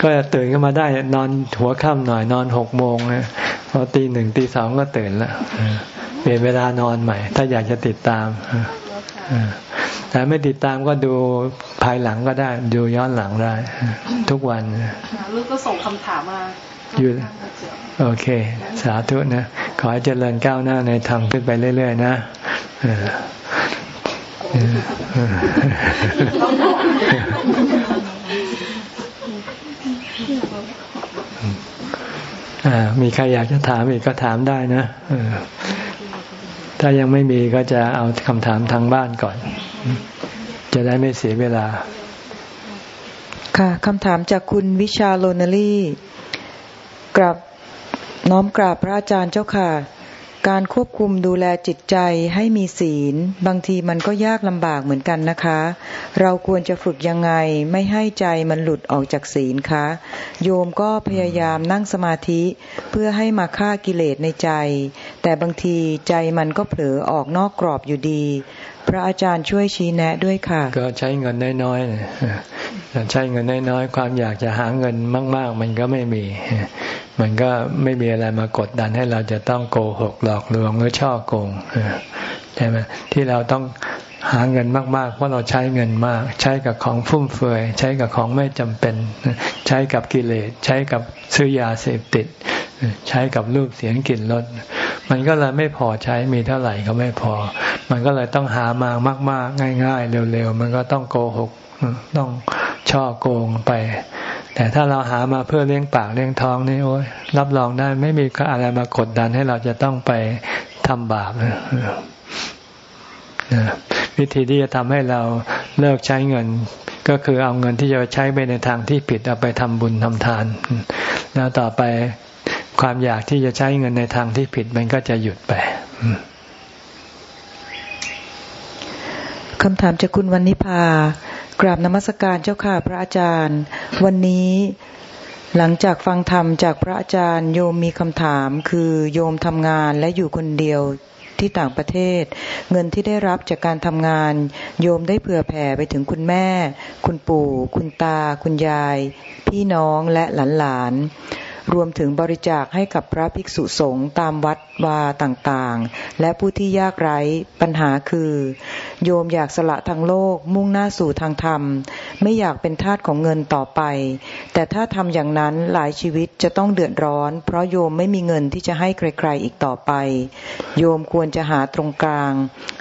ก็ตื่นขึ้นมาได้นอนหัวค่ำหน่อยนอนหกโมงนะพอตีหนึ่งตีสองก็ตื่นละเออเปลี่ยนเวลานอนใหม่ ถ้าอยากจะติดตามเออเออ แต่ไม่ติดตามก็ดูภายหลังก็ได้ ดูย้อนหลังได้ ทุกวันลูกก็ส่งคำถามมาอยู่โอเค สาธุนะ ขอให้เจริญก้าวหน้าในธรรมขึ้นไปเรื่อย ๆ นะเออเออเอออ่ามีใครอยากจะถามอีกก็ถามได้นะเออ ถ้ายังไม่มีก็จะเอาคำถามทางบ้านก่อน จะได้ไม่เสียเวลา ค่ะคำถามจากคุณวิชาโลนารีกราบน้อมกราบพระอาจารย์เจ้าค่ะ การควบคุมดูแลจิตใจให้มีศีล บางทีมันก็ยากลำบากเหมือนกันนะคะ เราควรจะฝึกยังไงไม่ให้ใจมันหลุดออกจากศีลคะ โยมก็พยายามนั่งสมาธิเพื่อให้มาฆ่ากิเลสในใจ แต่บางทีใจมันก็เผลอออกนอกกรอบอยู่ดี พระอาจารย์ช่วยชี้แนะด้วยค่ะ ก็ใช้เงินน้อยๆใช้เงินน้อยๆความอยากจะหาเงินมาก ๆ มันก็ไม่มี มันก็ไม่มีอะไรมากดดันให้เราจะต้องโกหกหลอกลวงหรือช่อโกงใช่ไหมที่เราต้องหาเงินมากๆ เพราะเราใช้เงินมาก ใช้กับของฟุ่มเฟือย ใช้กับของไม่จำเป็น ใช้กับกิเลส ใช้กับซื้อยาเสพติด ใช้กับรูปเสียงกลิ่นรสมันก็เลยไม่พอใช้มีเท่าไหร่ก็ไม่พอ มันก็เลยต้องหามามาก ๆ ง่าย ๆ เร็ว ๆ มันก็ต้องโกหกต้องช่อโกงไป แต่ถ้าเราหามาเพื่อเลี้ยงปากเลี้ยงท้องนี่โอ้ยรับรองได้ไม่มีอะไรมากดดันให้เราจะต้องไปทำบาปวิธีที่จะทำให้เราเลิกใช้เงิน ก็คือเอาเงินที่จะใช้ไปในทางที่ผิดเอาไปทำบุญทำทาน แล้วต่อไป ความอยากที่จะใช้เงินในทางที่ผิดมันก็จะหยุดไปคำถามจากคุณวันนิพากราบนมัสการเจ้าค่ะพระอาจารย์ วันนี้หลังจากฟังธรรมจากพระอาจารย์โยมมีคำถามคือโยมทำงานและอยู่คนเดียวที่ต่างประเทศ เงินที่ได้รับจากการทำงาน โยมได้เผื่อแผ่ไปถึงคุณแม่ คุณปู่ คุณตา คุณยาย พี่น้องและหลานๆ รวมถึงบริจาคให้กับพระภิกษุสงฆ์ตามวัดวาต่างๆ และผู้ที่ยากไร้ปัญหาคือ โยมอยากสละทางโลกมุ่งหน้าสู่ทางธรรม ไม่อยากเป็นทาสของเงินต่อไป แต่ถ้าทำอย่างนั้นหลายชีวิตจะต้องเดือดร้อน เพราะโยมไม่มีเงินที่จะให้ใครๆอีกต่อไป โยมควรจะหาตรงกลาง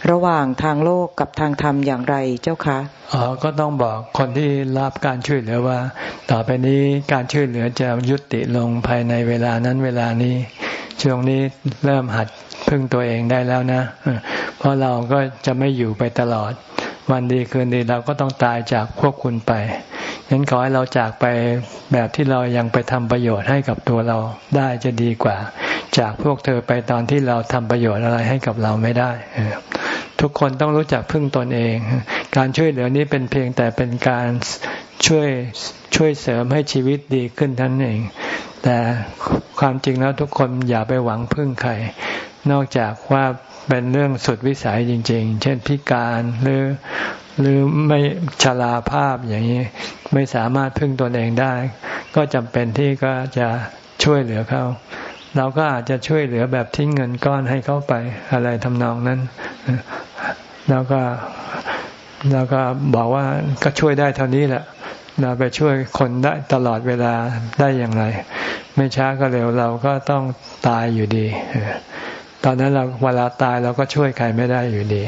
ระหว่างทางโลกกับทางธรรมอย่างไรเจ้าคะอ๋อก็ต้องบอกคนที่รับการช่วยเหลือว่า ต่อไปนี้การช่วยเหลือจะยุติลงภายในเวลานั้นเวลานี้ ช่วงนี้เริ่มหัดพึ่งตัวเองได้แล้วนะ เพราะเราก็จะไม่อยู่ไปตลอด วันดีคืนดีเราก็ต้องตายจากพวกคุณไปฉะนั้นขอให้เราจากไปแบบที่เรายังไปทำประโยชน์ให้กับตัวเราได้จะดีกว่า จากพวกเธอไปตอนที่เราทำประโยชน์อะไรให้กับเราไม่ได้ทุกคนต้องรู้จักพึ่งตนเอง การช่วยเหลือนี้เป็นเพียงแต่เป็นการ ช่วยช่วยเสริมให้ชีวิตดีขึ้นท่านเอง แต่ความจริงแล้วทุกคนอย่าไปหวังพึ่งใคร นอกจากว่าเป็นเรื่องสุดวิสัยจริง ๆ เช่นพิการหรือหรือไม่ชราภาพอย่างนี้ไม่สามารถพึ่งตนเองได้ ก็จำเป็นที่ก็จะช่วยเหลือเขาเราก็อาจจะช่วยเหลือแบบทิ้งเงินก้อนให้เขาไปอะไรทำนองนั้น แล้วก็ แล้วก็บอกว่าก็ช่วยได้เท่านี้แหละเราไปช่วยคนได้ตลอดเวลาได้อย่างไร ไม่ช้าก็เร็วเราก็ต้องตายอยู่ดี ตอนนั้นเราเวลาตายเราก็ช่วยใครไม่ได้อยู่ดี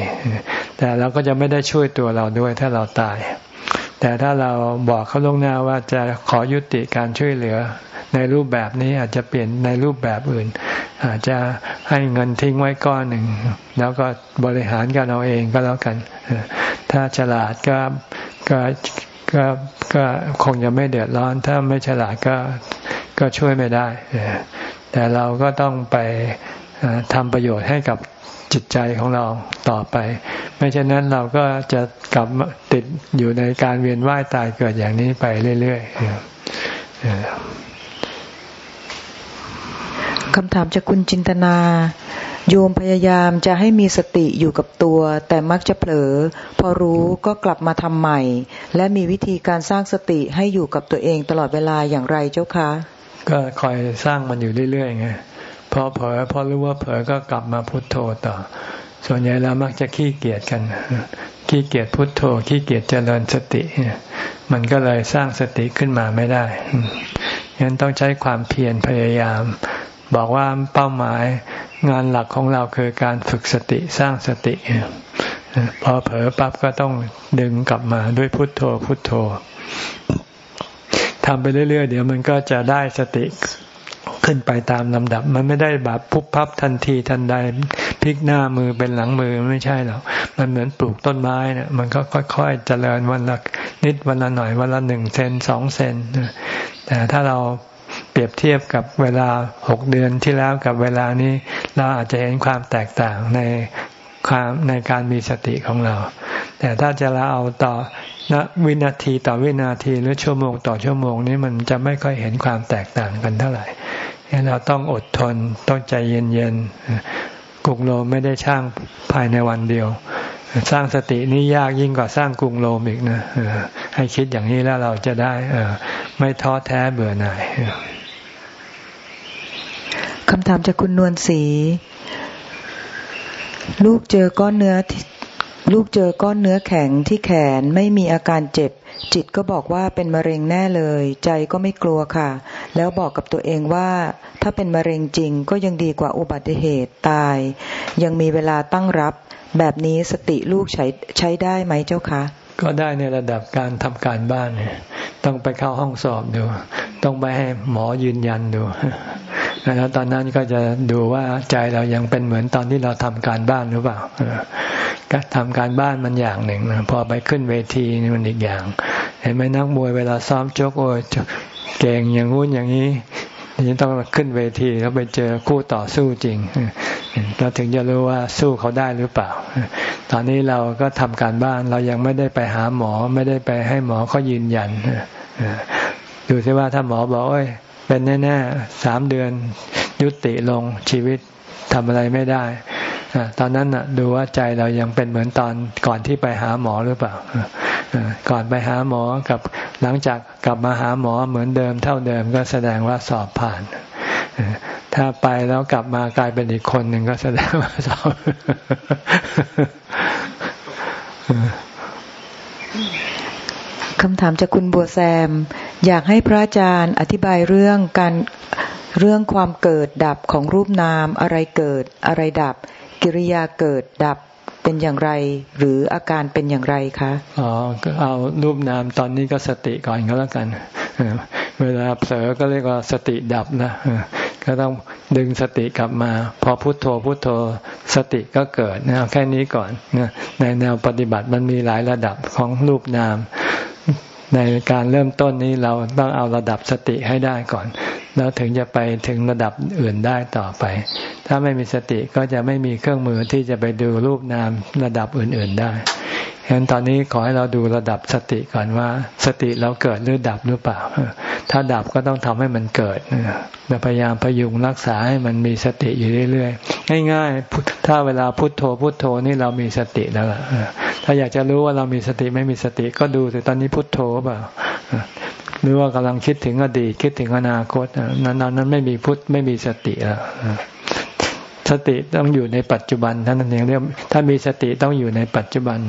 แต่เราก็จะไม่ได้ช่วยตัวเราด้วยถ้าเราตาย แต่ถ้าเราบอกเขาลงหน้าว่าจะขอยุติการช่วยเหลือ ในรูปแบบนี้อาจจะเปลี่ยนในรูปแบบอื่น อาจจะให้เงินทิ้งไว้ก้อนหนึ่ง แล้วก็บริหารกันเอาเองก็แล้วกัน ถ้าฉลาดก็ก็ก็ก็คงจะไม่เดือดร้อน ถ้าไม่ฉลาดก็ก็ช่วยไม่ได้แต่เราก็ต้องไปทำประโยชน์ให้กับ จิตใจของเราต่อไป ไม่เช่นนั้นเราก็จะกลับติดอยู่ในการเวียนว่ายตายเกิดอย่างนี้ไปเรื่อยๆคำถามจากคุณจินตนา โยมพยายามจะให้มีสติอยู่กับตัว แต่มักจะเผลอ พอรู้ก็กลับมาทำใหม่ และมีวิธีการสร้างสติให้อยู่กับตัวเองตลอดเวลาอย่างไรเจ้าคะ ก็คอยสร้างมันอยู่เรื่อยๆไง พอเผลอพอรู้ว่าเผลอก็กลับมาพุทโธต่อ ส่วนใหญ่เรามักจะขี้เกียจกันขี้เกียจพุทโธขี้เกียจเจริญสติ มันก็เลยสร้างสติขึ้นมาไม่ได้ฉะนั้นต้องใช้ความเพียรพยายาม บอกว่าเป้าหมายงานหลักของเราคือการฝึกสติสร้างสติพอเผลอปั๊บก็ต้องดึงกลับมาด้วยพุทโธพุทโธทำไปเรื่อยๆ เดี๋ยวมันก็จะได้สติ ขึ้นไปตามลำดับ มันไม่ได้แบบปุ๊บพับทันทีทันใดพลิกหน้ามือเป็นหลังมือไม่ใช่หรอกมันเหมือนปลูกต้นไม้เนะี่ยมันก็ค่อยๆเจริญวันละนิดวันละหน่อยวันละหนึ่งเซนสองเซนแต่ถ้าเราเปรียบเทียบกับเวลาหกเดือนที่แล้วกับเวลานี้ เราอาจจะเห็นความแตกต่างในความในการมีสติของเรา แต่ถ้าจะเราเอาต่อ ณวินาทีต่อวินาทีหรือชั่วโมงต่อชั่วโมงนี้มันจะไม่ค่อยเห็นความแตกต่างกันเท่าไหร่เราต้องอดทนต้องใจเย็นๆกรุงโลมไม่ได้ช่างภายในวันเดียว สร้างสตินี่ยากยิ่งกว่าสร้างกรุงโลมอีกนะให้คิดอย่างนี้แล้วเราจะได้ไม่ท้อแท้เบื่อหน่ายคำถามจากคุณนวลศรีลูกเจอก้อนเนื้อ ลูกเจอก้อนเนื้อแข็งที่แขนไม่มีอาการเจ็บ จิตก็บอกว่าเป็นมะเร็งแน่เลย ใจก็ไม่กลัวค่ะ แล้วบอกกับตัวเองว่า ถ้าเป็นมะเร็งจริงก็ยังดีกว่าอุบัติเหตุตาย ยังมีเวลาตั้งรับ แบบนี้สติลูกใช้ใช้ได้ไหมเจ้าคะก็ได้ในระดับการทำการบ้านเนี่ยต้องไปเข้าห้องสอบดู ต้องไปให้หมอยืนยันดู แล้วตอนนั้นก็จะดูว่าใจเรายังเป็นเหมือนตอนที่เราทำการบ้านหรือเปล่าการทำการบ้านมันอย่างหนึ่งพอไปขึ้นเวทีนี่มันอีกอย่าง เห็นไหมนักมวยเวลาซ้อมโจกโอ้ยเก่งอย่างงู้นอย่างนี้นี่ต้องขึ้นเวทีแล้วไปเจอคู่ต่อสู้จริงเราถึงจะรู้ว่าสู้เขาได้หรือเปล่า ตอนนี้เราก็ทำการบ้านเรายังไม่ได้ไปหาหมอ ไม่ได้ไปให้หมอเขายืนยันดูซิว่าถ้าหมอบอกเอ้ย เป็นแน่ๆสามเดือนยุติลงชีวิตทำอะไรไม่ได้ตอนนั้นดูว่าใจเรายังเป็นเหมือนตอนก่อนที่ไปหาหมอหรือเปล่าก่อนไปหาหมอกับหลังจากกลับมาหาหมอเหมือนเดิมเท่าเดิมก็แสดงว่าสอบผ่าน ถ้าไปแล้วกลับมากลายเป็นอีกคนหนึ่งก็แสดงว่าสอบคำถามจากคุณบัวแซม อยากให้พระอาจารย์อธิบายเรื่องการเรื่องความเกิดดับของรูปนาม อะไรเกิด อะไรดับ กิริยาเกิดดับเป็นอย่างไร หรืออาการเป็นอย่างไรคะอ๋อเอารูปนามตอนนี้ก็สติก่อนก็แล้วกันเวลาเผลอก็เรียกว่าสติดับนะก็ต้องดึงสติกลับมา พอพุโทโธพุโทโธสติก็เกิดนะแค่นี้ก่อนนะในแนวปฏิบัติมันมีหลายระดับของรูปนาม ในการเริ่มต้นนี้เราต้องเอาระดับสติให้ได้ก่อน แล้วถึงจะไปถึงระดับอื่นได้ต่อไป ถ้าไม่มีสติก็จะไม่มีเครื่องมือที่จะไปดูรูปนามระดับอื่น ๆได้ ฉะนั้นตอนนี้ขอให้เราดูระดับสติก่อนว่า สติเราเกิดหรือดับหรือเปล่า ถ้าดับก็ต้องทำให้มันเกิดเราพยายามพยุงรักษาให้มันมีสติอยู่เรื่อยๆ ง่ายๆ ถ้าเวลาพุโทโธพุโทโธนี่เรามีสติแล้วล่ะถ้าอยากจะรู้ว่าเรามีสติไม่มีสติก็ดูสิตอนนี้พุโทโธเปล่าหรือว่ากำลังคิดถึงอดีตคิดถึงอนาคตนั้นนั้นไม่มีพุทธไม่มีสติแล้วสติต้องอยู่ในปัจจุบันท่านนั้นเองเรียกถ้ามีสติต้องอยู่ในปัจจุบัน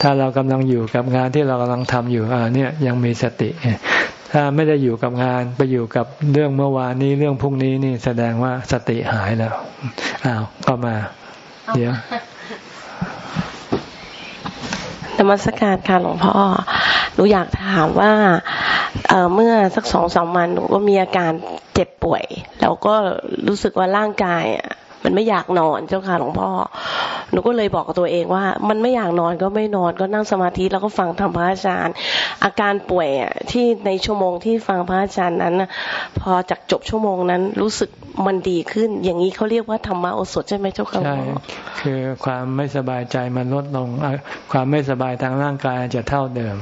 ถ้าเรากำลังอยู่กับงานที่เรากำลังทำอยู่อ่าเนี่ยยังมีสติ ถ้าไม่ได้อยู่กับงานไปอยู่กับเรื่องเมื่อวานนี้เรื่องพรุ่งนี้นี่แสดงว่าสติหายแล้วอ้าวก็มา เดี๋ยวธรรมสการค่ะหลวงพ่อ หนูอยากถามว่าเเมื่อสักสองสามวันหนูก็มีอาการเจ็บป่วย แล้วก็รู้สึกว่าร่างกายอะ มันไม่อยากนอนเจ้าค่ะหลวงพ่อ หนูก็เลยบอกกับตัวเองว่า มันไม่อยากนอนก็ไม่นอนก็นั่งสมาธิแล้วก็ฟังธรรมพระอาจารย์ อาการป่วยอะที่ในชั่วโมงที่ฟังพระอาจารย์นั้นพอจากจบชั่วโมงนั้นรู้สึก มันดีขึ้น อย่างนี้เขาเรียกว่าธรรมะโอสถใช่ไหมเจ้าค่ะใช่คือความไม่สบายใจมันลดลง ความไม่สบายทางร่างกายจะเท่าเดิม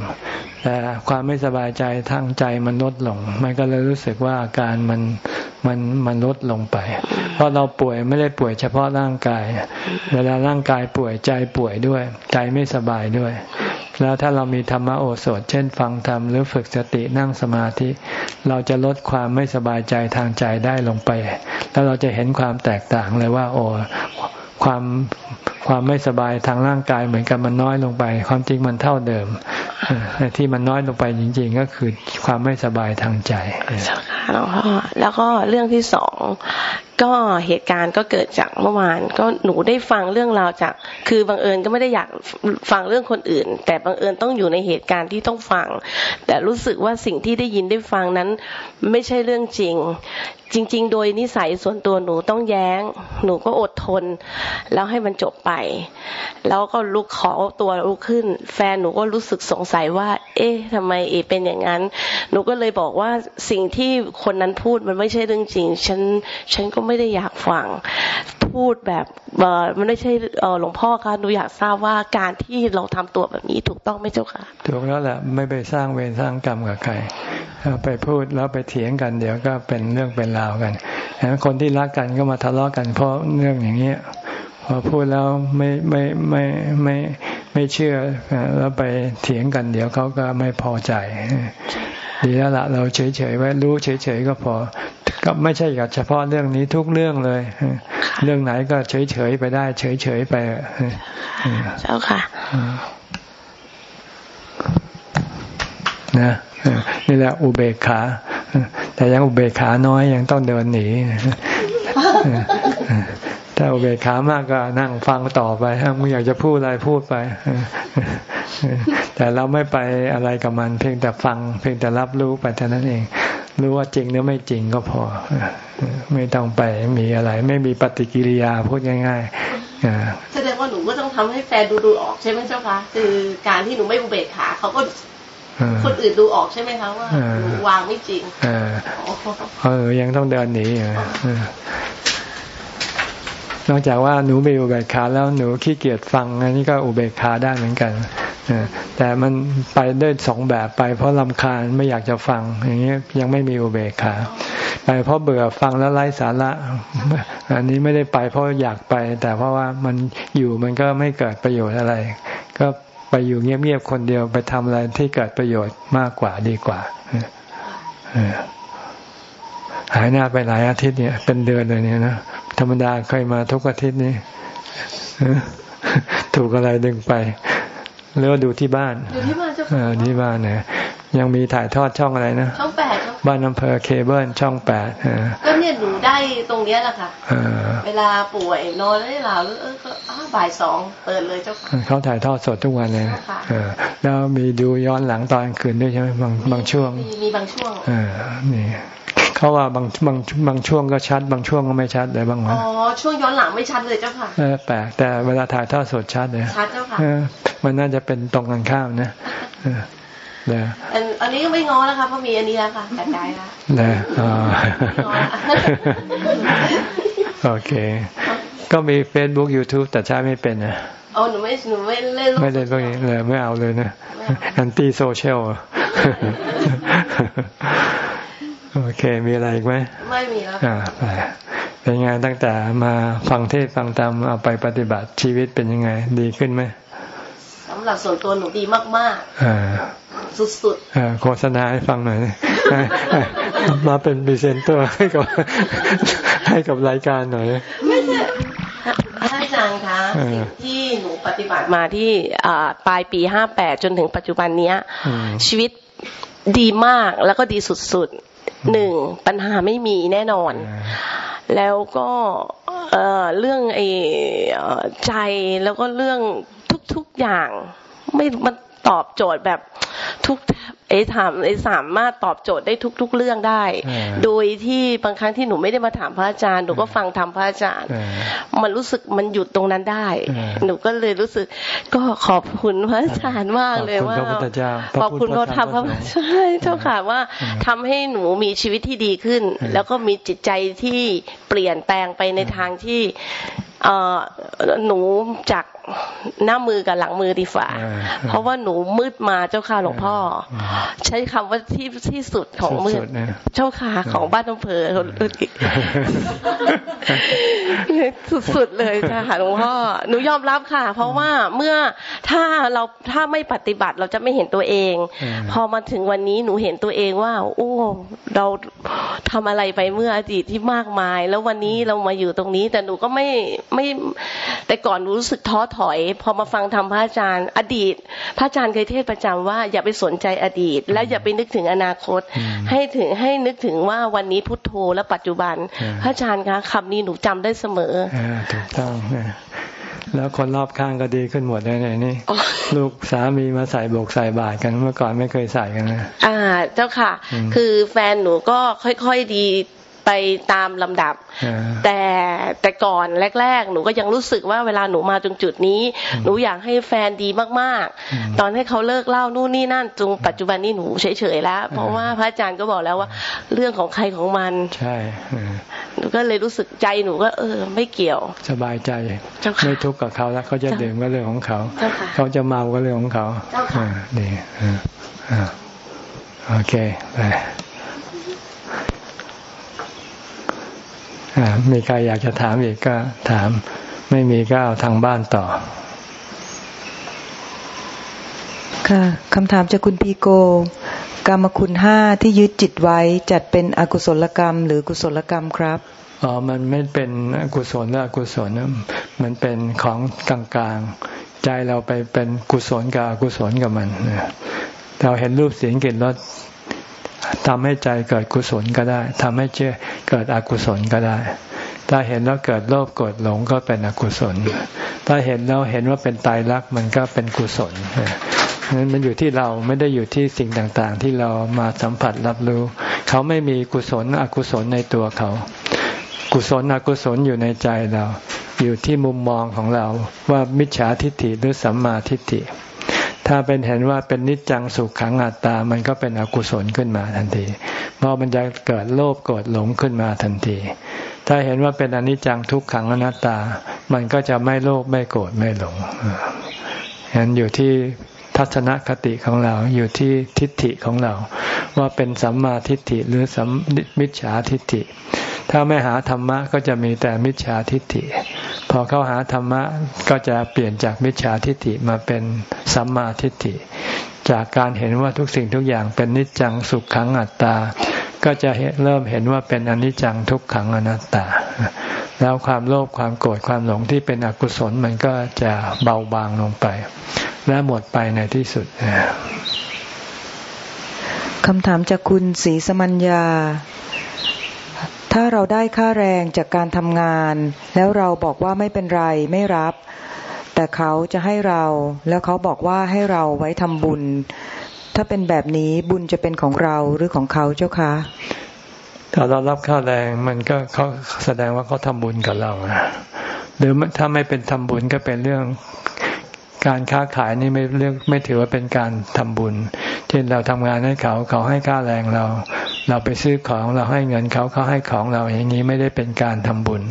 แต่ความไม่สบายใจทางใจมันลดลง มันก็เลยรู้สึกว่าอาการมันมันมันลดลงไป เพราะเราป่วยไม่ได้ป่วยเฉพาะร่างกาย เวลาร่างกายป่วยใจป่วยด้วย ใจไม่สบายด้วย แล้วถ้าเรามีธรรมโอสถ เช่นฟังธรรมหรือฝึกสตินั่งสมาธิ เราจะลดความไม่สบายใจทางใจได้ลงไป แล้วเราจะเห็นความแตกต่างเลยว่า โอ้ความความไม่สบายทางร่างกายเหมือนกันมันน้อยลงไป ความจริงมันเท่าเดิมที่มันน้อยลงไปจริง ๆ ก็คือความไม่สบายทางใจแล้วก็แล้วก็เรื่องที่สองก็เหตุการณ์ก็เกิดจากเมื่อวาน ก็หนูได้ฟังเรื่องราวจาก คือบังเอิญก็ไม่ได้อยากฟังเรื่องคนอื่น แต่บังเอิญต้องอยู่ในเหตุการณ์ที่ต้องฟัง แต่รู้สึกว่าสิ่งที่ได้ยินได้ฟังนั้น ไม่ใช่เรื่องจริง จริง ๆ โดยนิสัยส่วนตัวหนูต้องแย้ง หนูก็อดทน แล้วให้มันจบไป แล้วก็ลุกขอตัวลุกขึ้น แฟนหนูก็รู้สึกสงสัยว่า เอ๊ะทำไมเอเป็นอย่างนั้น หนูก็เลยบอกว่าสิ่งที่คนนั้นพูดมันไม่ใช่เรื่องจริง ฉันฉันก็ไม่ได้อยากฟังพูดแบบเออมันไม่ใช่หลวงพ่อคะหนูอยากทราบว่าการที่เราทำตัวแบบนี้ถูกต้องไหมเจ้าค่ะถูกแล้วแหละไม่ไปสร้างเวรสร้างกรรมกับใครไปพูดแล้วไปเถียงกัน เดี๋ยวก็เป็นเรื่องเป็นราวกันคนที่รักกันก็มาทะเลาะกันเพราะเรื่องอย่างนี้ยพอพูดแล้วไม่ไม่ไม่ไม่ไม่เชื่อแล้วไปเถียงกัน เดี๋ยวเขาก็ไม่พอใจดีแล้วละเราเฉยเฉยไว้รู้เฉยเฉยก็พอ ก็ไม่ใช่กับเฉพาะเรื่องนี้ทุกเรื่องเลย เรื่องไหนก็เฉยเฉยไปได้ เฉยเฉยไปเจ้าค่ะนะนี่แหละอุเบกขา แต่ยังอุเบกขาน้อยยังต้องเดินหนีถ้าอุเบกขามากก็นั่งฟังต่อไปถ้ามึงอยากจะพูดอะไรพูดไป แต่เราไม่ไปอะไรกับมัน เพียงแต่ฟัง เพียงแต่รับรู้ไปเท่านั้นเอง รู้ว่าจริงหรือไม่จริงก็พอ ไม่ต้องไปมีอะไร ไม่มีปฏิกิริยาพูดง่ายๆแสดงว่าหนูก็ต้องทำให้แฟนดูดูออกใช่ไหมเจ้าคะคือการที่หนูไม่อุเบกขาเขาก็คนอื่นดูออกใช่ไหมคะว่าวางไม่จริงเออยังต้องเดินหนีนอกจากว่าหนูมีอุเบกขาแล้วหนูขี้เกียจฟังอันนี้ก็อุเบกขาได้เหมือนกัน แต่มันไปได้สองแบบไป เพราะลำคาญไม่อยากจะฟัง อย่างนี้ยยังไม่มีอุเบกขาไปเพราะเบื่อฟังแล้วไร้สาระ อันนี้ไม่ได้ไปเพราะอยากไป แต่เพราะว่ามันอยู่มันก็ไม่เกิดประโยชน์อะไร ก็ไปอยู่เงียบๆคนเดียวไปทำอะไรที่เกิดประโยชน์มากกว่าดีกว่าหายหน้าไปหลายอาทิตย์เนี่ย เป็นเดือนเลยเนี่ยนะธรรมดาเคยมาทุกอาทิตย์นี้ถูกอะไรดึงไป หรือว่าดูที่บ้านดูที่บ้านเจ้าที่บ้านเนี่ยยังมีถ่ายทอดช่องอะไรนะ ช่องแปดบ้านอำเภอเคเบิลช่องแปดก็เนี่ยหนูได้ตรงเนี้ยแหละค่ะเวลาป่วยนอนไม่หลับเออก็บ่ายสองเปิดเลยเจ้าเขาถ่ายทอดสดทุกวันเลยแล้วมีดูย้อนหลังตอนคืนด้วยใช่ไหมบางบางช่วง มีบางช่วงอ่านี่ เขาว่าบางบางบางช่วงก็ชัด บางช่วงก็ไม่ชัดเลยบางวันอ๋อช่วงย้อนหลังไม่ชัดเลยเจ้าค่ะเออแปลกแต่เวลาถ่ายทอดสดชัดเลยชัดเจ้าค่ะมันน่าจะเป็นตรงกันข้ามนะนะอันนี้ก็ไม่ง้อแล้วค่ะเพราะมีอันนี้แล้วค่ะแต่ใจละนะอ๋อโอเค ก็มี Facebook YouTube แต่ใช้ไม่เป็นนะอ๋อหนูไม่หนูไม่เล่นไม่เล่นพวกนี้เลยไม่เอาเลยนะ anti-social โอเค มีอะไรอีกไหมไม่มีแล้วอ่าไปเป็นไงตั้งแต่มาฟังเทศฟังธรรมเอาไปปฏิบัติชีวิตเป็นยังไง ดีขึ้นไหมสำหรับส่วนตัวหนูดีมากๆอ่าสุดๆโฆษณาให้ฟังหน่อย มาเป็นพรีเซนเตอร์ให้กับให้กับรายการหน่อยไม่ใช่อาจารย์คะสิ่งที่หนูปฏิบัติมาที่ปลายปีห้าแปดจนถึงปัจจุบันเนี้ย ชีวิตดีมากแล้วก็ดีสุดๆ หนึ่งปัญหาไม่มีแน่นอน แล้วก็เรื่องไอ้ใจแล้วก็เรื่องทุกๆอย่าง ไม่มันตอบโจทย์แบบทุกไอ้ ถามไอ้สามารถตอบโจทย์ได้ทุก ๆ เรื่องได้ โดยที่บางครั้งที่หนูไม่ได้มาถามพระอาจารย์หนูก็ฟังทำพระอาจารย์ มันรู้สึกมันหยุดตรงนั้นได้ หนูก็เลยรู้สึก ก็ขอบคุณพระอาจารย์มากเลยว่าขอบคุณเขาทำพระใช่เจ้าค่ะว่าทำให้หนูมีชีวิตที่ดีขึ้น แล้วก็มีจิตใจที่เปลี่ยนแปลงไปในทางที่ หนูจากหน้ามือกับหลังมือดีฝ่าเพราะว่าหนูมืดมาเจ้าค่ะหลวงพ่อ ใช้คำว่าที่ที่สุดของมืดเจ้าค่ะของบ้านอำเภอสุดๆเลยค่ะหลวงพ่อหนูยอมรับค่ะ เพราะว่าเมื่อถ้าเราถ้าไม่ปฏิบัติเราจะไม่เห็นตัวเอง พอมาถึงวันนี้หนูเห็นตัวเองว่าโอ้เราทำอะไรไปเมื่ออดีตที่มากมาย แล้ววันนี้เรามาอยู่ตรงนี้ แต่หนูก็ไม่ไม่แต่ก่อนรู้สึกท้อถอย พอมาฟังธรรมพระอาจารย์ อดีต พระอาจารย์เคยเทศประจำว่าอย่าไปสนใจอดีต แล้วอย่าไปนึกถึงอนาคต ให้ถึงให้นึกถึงว่าวันนี้พุทโธและปัจจุบัน พระอาจารย์คะคำนี้หนูจำได้เสมอถูกต้องแล้วคนรอบข้างก็ดีขึ้นหมดเลยนี่ ลูกสามีมาใส่บกใส่บาตรกันเมื่อก่อนไม่เคยใส่กันนะอ่า เจ้าค่ะ คือแฟนหนูก็ค่อยๆดี ไปตามลำดับ แต่แต่ก่อนแรก ๆ หนูก็ยังรู้สึกว่าเวลาหนูมาตรงจุดนี้ หนูอยากให้แฟนดีมากๆ ตอนให้เขาเลิกเล่านู่นนี่นั่นจงปัจจุบันนี้หนูเฉยๆแล้ว เพราะว่าพระอาจารย์ก็บอกแล้วว่า เรื่องของใครของมันใช่หนูก็เลยรู้สึกใจหนูก็ เออ ไม่เกี่ยว สบายใจไม่ทุกข์กับเขาแล้วเขาจะดื่มก็เรื่องของเขา เขาจะเมาก็เรื่องของเขาดีโอเคไป มีใครอยากจะถามอีกก็ถาม ไม่มีก็เอาทางบ้านต่อ ค่ะคำถามจากคุณพีโก กรรมคุณห้าที่ยึดจิตไว้จัดเป็นอกุศลกรรม หรือกุศลกรรมครับอ๋อมันไม่เป็นอกุศลหรืออกุศลมันเป็นของกลางๆ ใจเราไปเป็นกุศลกับอกุศลกับมันเราเห็นรูปเสียงกลิ่นรส ทำให้ใจเกิดกุศลก็ได้ทำให้เจเกิดอกุศลก็ได้ ถ้าเห็นแล้วเกิดโลภโกรธหลงก็เป็นอกุศล ถ้าเห็นแล้วเห็นว่าเป็นตายรักมันก็เป็นกุศลนั้นมันอยู่ที่เราไม่ได้อยู่ที่สิ่งต่างๆ ที่เรามาสัมผัสรับรู้ เขาไม่มีกุศลอกุศลในตัวเขา กุศลอกุศลอยู่ในใจเรา อยู่ที่มุมมองของเราว่ามิจฉาทิฏฐิหรือสัมมาทิฏฐิ ถ้าเป็นเห็นว่าเป็นนิจจังสุขขังอัตตา มันก็เป็นอกุศลขึ้นมาทันทีเพราะมันจะเกิดโลภโกรธหลงขึ้นมาทันที ถ้าเห็นว่าเป็นอนิจจังทุกขังอนัตตา มันก็จะไม่โลภไม่โกรธไม่หลงฉะนั้นอยู่ที่ ทัศนคติของเราอยู่ที่ทิฏฐิของเรา ว่าเป็นสัมมาทิฏฐิหรือสัมมิจฉาทิฏฐิ ถ้าไม่หาธรรมะก็จะมีแต่มิจฉาทิฏฐิ พอเข้าหาธรรมะก็จะเปลี่ยนจากมิจฉาทิฏฐิมาเป็นสัมมาทิฏฐิ จากการเห็นว่าทุกสิ่งทุกอย่างเป็นนิจจังสุขขังอัตตา ก็จะเริ่มเห็นว่าเป็นอนิจจังทุกขังอนัตตาแล้วความโลภความโกรธความหลงที่เป็นอกุศลมันก็จะเบาบางลงไป และหมดไปในที่สุดคำถามจากคุณศรีสมัญญา ถ้าเราได้ค่าแรงจากการทำงาน แล้วเราบอกว่าไม่เป็นไรไม่รับ แต่เขาจะให้เราแล้วเขาบอกว่าให้เราไว้ทำบุญ ถ้าเป็นแบบนี้บุญจะเป็นของเราหรือของเขาเจ้าคะถ้าเรารับค่าแรงมันก็เขาแสดงว่าเขาทำบุญกับเราหรือถ้าไม่เป็นทำบุญก็เป็นเรื่อง การค้าขายนี่ไม่เรื่องไม่ถือว่าเป็นการทำบุญ เช่นเราทำงานให้เขาเขาให้ค่าแรงเรา เราไปซื้อของเราให้เงินเขาเขาให้ของเราอย่างนี้ไม่ได้เป็นการทำบุญ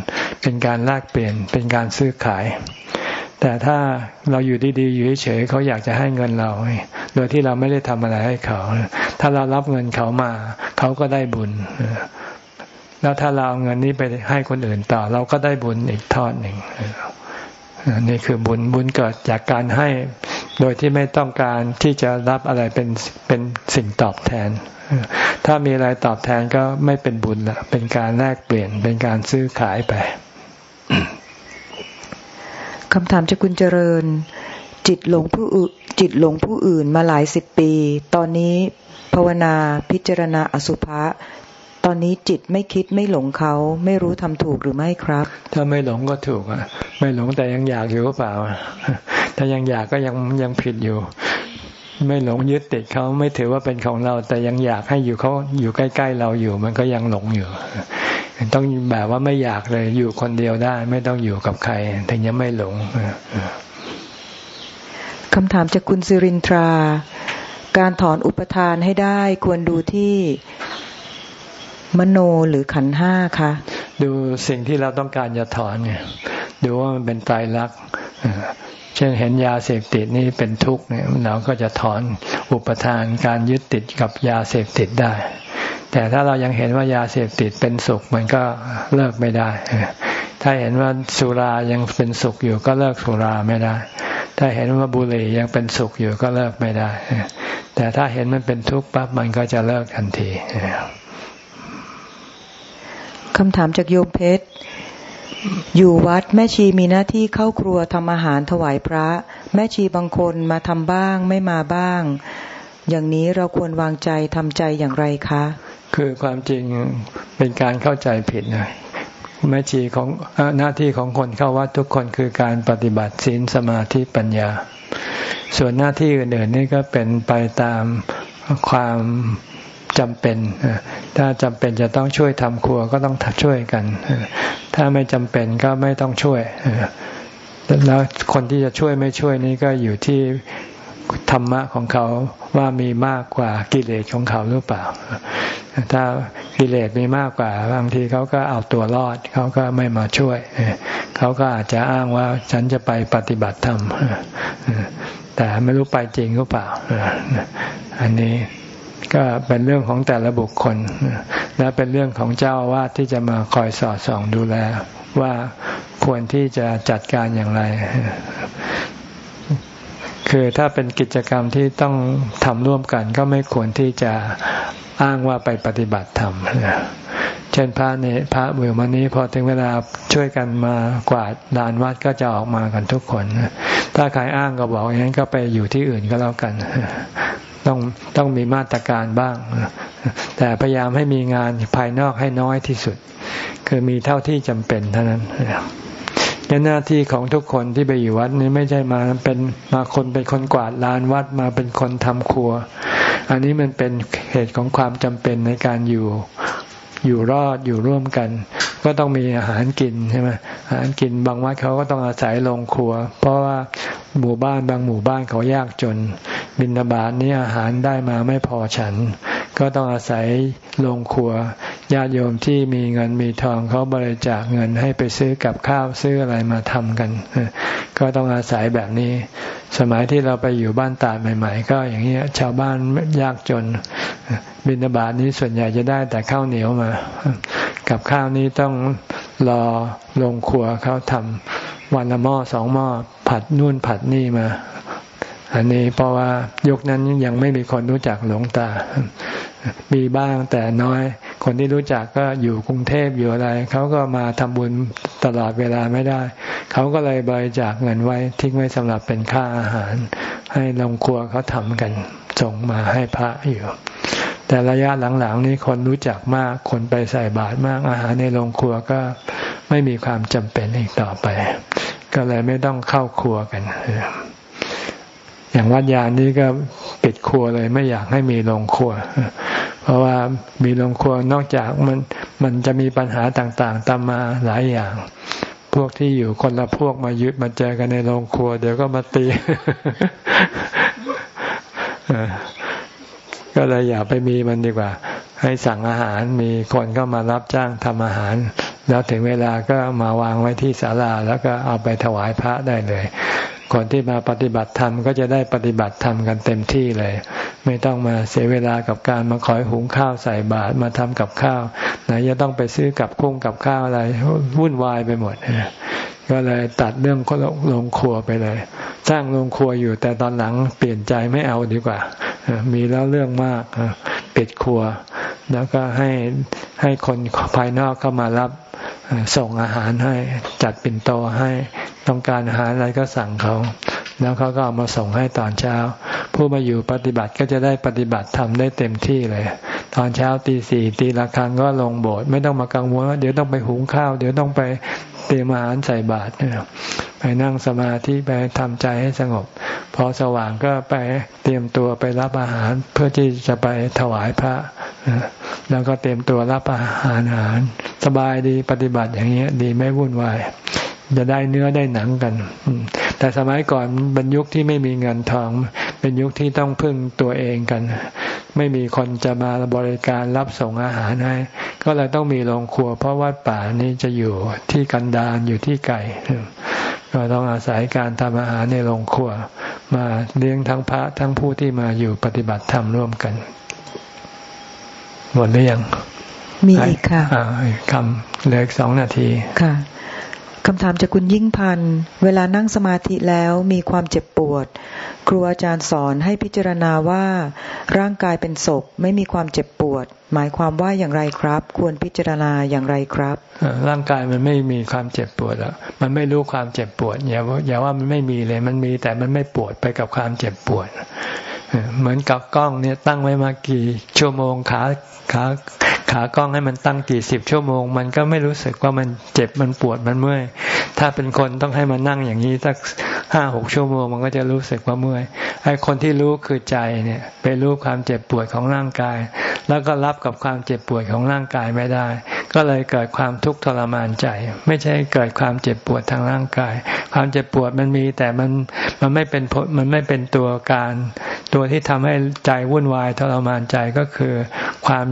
เป็นการแลกเปลี่ยนเป็นการซื้อขาย แต่ถ้าเราอยู่ดีๆอยู่เฉยๆเขาอยากจะให้เงินเรา โดยที่เราไม่ได้ทำอะไรให้เขา ถ้าเรารับเงินเขามา เขาก็ได้บุญแล้วถ้าเราเอาเงินนี้ไปให้คนอื่นต่อ เราก็ได้บุญอีกทอดหนึ่ง นี่คือบุญบุญเกิดจากการให้ โดยที่ไม่ต้องการที่จะรับอะไรเป็นเป็นสิ่งตอบแทน ถ้ามีอะไรตอบแทนก็ไม่เป็นบุญละเป็นการแลกเปลี่ยนเป็นการซื้อขายไปคำถามจากคุณเจริญ จิตหลงผู้อื่นจิตหลงผู้อื่นมาหลายสิบปี ตอนนี้ภาวนาพิจารณาอสุภะ ตอนนี้จิตไม่คิดไม่หลงเขาไม่รู้ทำถูกหรือไม่ครับ ถ้าไม่หลงก็ถูกอะ ไม่หลงแต่ยังอยากอยู่หรือเปล่า ถ้ายังอยากก็ยังยังผิดอยู่ ไม่หลงยึดติดเขาไม่ถือว่าเป็นของเรา แต่ยังอยากให้อยู่เขาอยู่ใกล้ ๆ เราอยู่ มันก็ยังหลงอยู่ ต้องแบบว่าไม่อยากเลยอยู่คนเดียวได้ ไม่ต้องอยู่กับใครถึงยังไม่หลงคำถามจากคุณสิรินทรา การถอนอุปทานให้ได้ควรดูที่ มโนหรือขันห้าคะดูสิ่งที่เราต้องการจะถอนเนี่ยดูว่ามันเป็นตายรักเช่นเห็นยาเสพติดนี่เป็นทุกข์เนี่ยเราก็จะถอนอุปทานการยึดติดกับยาเสพติดได้ แต่ถ้าเรายังเห็นว่ายาเสพติดเป็นสุขมันก็เลิกไม่ได้ ถ้าเห็นว่าสุรายังเป็นสุขอยู่ก็เลิกสุราไม่ได้ ถ้าเห็นว่าบุหรี่ยังเป็นสุขอยู่ก็เลิกไม่ได้ แต่ถ้าเห็นมันเป็นทุกข์ปั๊บมันก็จะเลิกทันที คำถามจากโยมเพชร อยู่วัดแม่ชีมีหน้าที่เข้าครัวทำอาหารถวายพระ แม่ชีบางคนมาทำบ้างไม่มาบ้าง อย่างนี้เราควรวางใจทำใจอย่างไรคะ คือความจริงเป็นการเข้าใจผิดนะแม่ชีของหน้าที่ของคนเข้าวัดทุกคนคือการปฏิบัติศีลสมาธิปัญญา ส่วนหน้าที่อื่นๆนี่ก็เป็นไปตามความ จำเป็น ถ้าจำเป็นจะต้องช่วยทำครัวก็ต้องช่วยกัน ถ้าไม่จำเป็นก็ไม่ต้องช่วย แล้วคนที่จะช่วยไม่ช่วยนี่ก็อยู่ที่ธรรมะของเขาว่ามีมากกว่ากิเลสของเขาหรือเปล่า ถ้ากิเลสมีมากกว่าบางทีเขาก็เอาตัวรอดเขาก็ไม่มาช่วย เขาก็อาจจะอ้างว่าฉันจะไปปฏิบัติธรรมแต่ไม่รู้ไปจริงหรือเปล่า อันนี้ ก็เป็นเรื่องของแต่ละบุคคล และเป็นเรื่องของเจ้าวาดที่จะมาคอยสอดส่องดูแล ว่าควรที่จะจัดการอย่างไร คือถ้าเป็นกิจกรรมที่ต้องทำร่วมกัน ก็ไม่ควรที่จะอ้างว่าไปปฏิบัติธรรมเช่นพระเนี่ยพระเบื่อมานี้พอถึงเวลาช่วยกันมากวาดลานวัดก็จะออกมากันทุกคน ถ้าใครอ้างก็บอกอย่างนั้นก็ไปอยู่ที่อื่นก็แล้วกัน ต้องต้องมีมาตรการบ้าง แต่พยายามให้มีงานภายนอกให้น้อยที่สุด คือมีเท่าที่จำเป็นเท่านั้นยันหน้าที่ของทุกคนที่ไปอยู่วัดนี้ไม่ใช่มาเป็นมาคนเป็นคนกวาดลานวัดมาเป็นคนทำครัว อันนี้มันเป็นเหตุของความจำเป็นในการอยู่อยู่รอดอยู่ร่วมกัน ก็ต้องมีอาหารกินใช่ไหมอาหารกินบางวัดเขาก็ต้องอาศัยโรงครัว เพราะว่าหมู่บ้านบางหมู่บ้านเขายากจน บินบาตนี้อาหารได้มาไม่พอฉัน ก็ต้องอาศัยโรงครัวญาติโยมที่มีเงินมีทองเขาบริจาคเงินให้ไปซื้อกับข้าวซื้ออะไรมาทำกัน ก็ต้องอาศัยแบบนี้ สมัยที่เราไปอยู่บ้านตาดใหม่ ๆ ก็อย่างนี้ชาวบ้านยากจน บินบาตนี้ส่วนใหญ่จะได้แต่ข้าวเหนียวมา กับข้าวนี้ต้องรอลงครัวเขาทำวันละหม้อสองหม้อผัดนู่นผัดนี่มา อันนี้เพราะว่ายุคนั้นยังไม่มีคนรู้จักหลวงตา มีบ้างแต่น้อย คนที่รู้จักก็อยู่กรุงเทพอยู่อะไร เขาก็มาทำบุญตลอดเวลาไม่ได้ เขาก็เลยบริจาคเงินไว้ทิ้งไว้สำหรับเป็นค่าอาหาร ให้ลงครัวเขาทำกันส่งมาให้พระอยู่แต่ระยะหลังๆนี้คนรู้จักมาก คนไปใส่บาตรมาก อาหารในโรงครัวก็ไม่มีความจำเป็นอีกต่อไป ก็เลยไม่ต้องเข้าครัวกัน อย่างวัดยานี้ก็ปิดครัวเลย ไม่อยากให้มีโรงครัว เพราะว่ามีโรงครัวนอกจากมันมันจะมีปัญหาต่างๆตามมาหลายอย่าง พวกที่อยู่คนละพวกมายึดมาเจอกันในโรงครัว เดี๋ยวก็มาตีก็เลยอย่าไปมีมันดีกว่า ให้สั่งอาหารมีคนก็มารับจ้างทำอาหาร แล้วถึงเวลาก็มาวางไว้ที่ศาลาแล้วก็เอาไปถวายพระได้เลย คนที่มาปฏิบัติธรรมก็จะได้ปฏิบัติธรรมกันเต็มที่เลย ไม่ต้องมาเสียเวลากับการมาคอยหุงข้าวใส่บาตรมาทำกับข้าวไหนจะต้องไปซื้อกับคุ้งกับข้าวอะไรวุ่นวายไปหมดก็เลยตัดเรื่องโรงครัวไปเลย สร้างโรงครัวอยู่แต่ตอนหลังเปลี่ยนใจไม่เอาดีกว่า มีแล้วเรื่องมากปิดครัว แล้วก็ให้ให้คนภายนอกเข้ามารับส่งอาหารให้จัดปิ่นโตให้ ต้องการอาหารอะไรก็สั่งเขา แล้วเขาก็เอามาส่งให้ตอนเช้า ผู้มาอยู่ปฏิบัติก็จะได้ปฏิบัติทำได้เต็มที่เลย ตอนเช้าตีสี่ตีละครั้งก็ลงโบสถ์ไม่ต้องมากังวลว่าเดี๋ยวต้องไปหุงข้าว เดี๋ยวต้องไปเตรียมอาหารใส่บาตรไปนั่งสมาธิไปทำใจให้สงบ พอสว่างก็ไปเตรียมตัวไปรับอาหารเพื่อที่จะไปถวายพระแล้วก็เตรียมตัวรับอาหารอาหาร สบายดีปฏิบัติอย่างเงี้ย ดีไม่วุ่นวาย จะได้เนื้อได้หนังกัน แต่สมัยก่อนเป็นยุคที่ไม่มีเงินทอง เป็นยุคที่ต้องพึ่งตัวเองกัน ไม่มีคนจะมาบริการรับส่งอาหารให้ก็เลยต้องมีโรงครัว เพราะวัดป่านี้จะอยู่ที่กันดารอยู่ที่ไก่ก็ต้องอาศัยการทำอาหารในโรงครัว มาเลี้ยงทั้งพระทั้งผู้ที่มาอยู่ปฏิบัติธรรมร่วมกัน หมดหรือยัง มีอีกค่ะคำเหลืออีกสองนาทีค่ะ คำถามจากคุณยิ่งพันธ์เวลานั่งสมาธิแล้วมีความเจ็บปวด ครูอาจารย์สอนให้พิจารณาว่า ร่างกายเป็นศพไม่มีความเจ็บปวด หมายความว่าอย่างไรครับ ควรพิจารณาอย่างไรครับร่างกายมันไม่มีความเจ็บปวดอะมันไม่รู้ความเจ็บปวดอย่าอย่าว่ามันไม่มีเลย มันมีแต่มันไม่ปวดไปกับความเจ็บปวดเหมือนกับกล้องเนี่ยตั้งไว้มากี่ชั่วโมงขาขา ขากล้องให้มันตั้งกี่สิบชั่วโมง มันก็ไม่รู้สึกว่ามันเจ็บมันปวดมันเมื่อย ถ้าเป็นคนต้องให้มันนั่งอย่างนี้สัก ห้าหกชั่วโมงมันก็จะรู้สึกว่าเมื่อยไอ้คนที่รู้คือใจเนี่ย ไปรู้ความเจ็บปวดของร่างกาย แล้วก็รับกับความเจ็บปวดของร่างกายไม่ได้ ก็เลยเกิดความทุกข์ทรมานใจ ไม่ใช่เกิดความเจ็บปวดทางร่างกาย ความเจ็บปวดมันมีแต่มันมันไม่เป็นมันไม่เป็นตัวการ ตัวที่ทำให้ใจวุ่นวายทรมานใจก็คือความ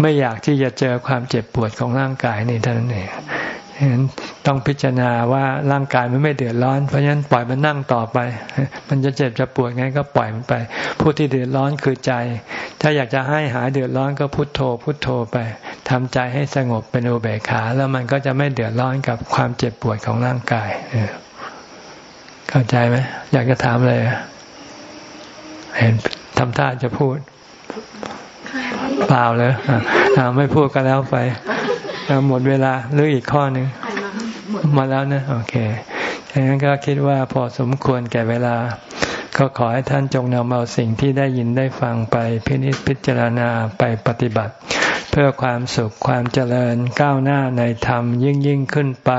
ไม่อยากที่จะเจอความเจ็บปวดของร่างกายนี่เท่านั้นเองฉะนั้น ต้องพิจารณาว่าร่างกายมันไม่เดือดร้อน เพราะฉะนั้นปล่อยมันนั่งต่อไป มันจะเจ็บจะปวดไงก็ปล่อยมันไป ผู้ที่เดือดร้อนคือใจ ถ้าอยากจะให้หายเดือดร้อนก็พุโทโธ พุโทโธไปทำใจให้สงบเป็นอุเบกขา แล้วมันก็จะไม่เดือดร้อนกับความเจ็บปวดของร่างกายเข้าใจไหมอยากจะถามอะไรเห็นทำท่าจะพูด เปล่าเลยอ่าไม่พูดก็แล้วไปหมดเวลาหรืออีกข้อหนึ่ง มาแล้วนะโอเคดังนั้นก็คิดว่าพอสมควรแก่เวลา ก็ขอให้ท่านจงนำเอาสิ่งที่ได้ยินได้ฟังไปพินิจพิจารณาไปปฏิบัติ เพื่อความสุขความเจริญก้าวหน้าในธรรมยิ่งยิ่งขึ้นไป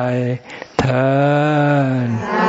เธอ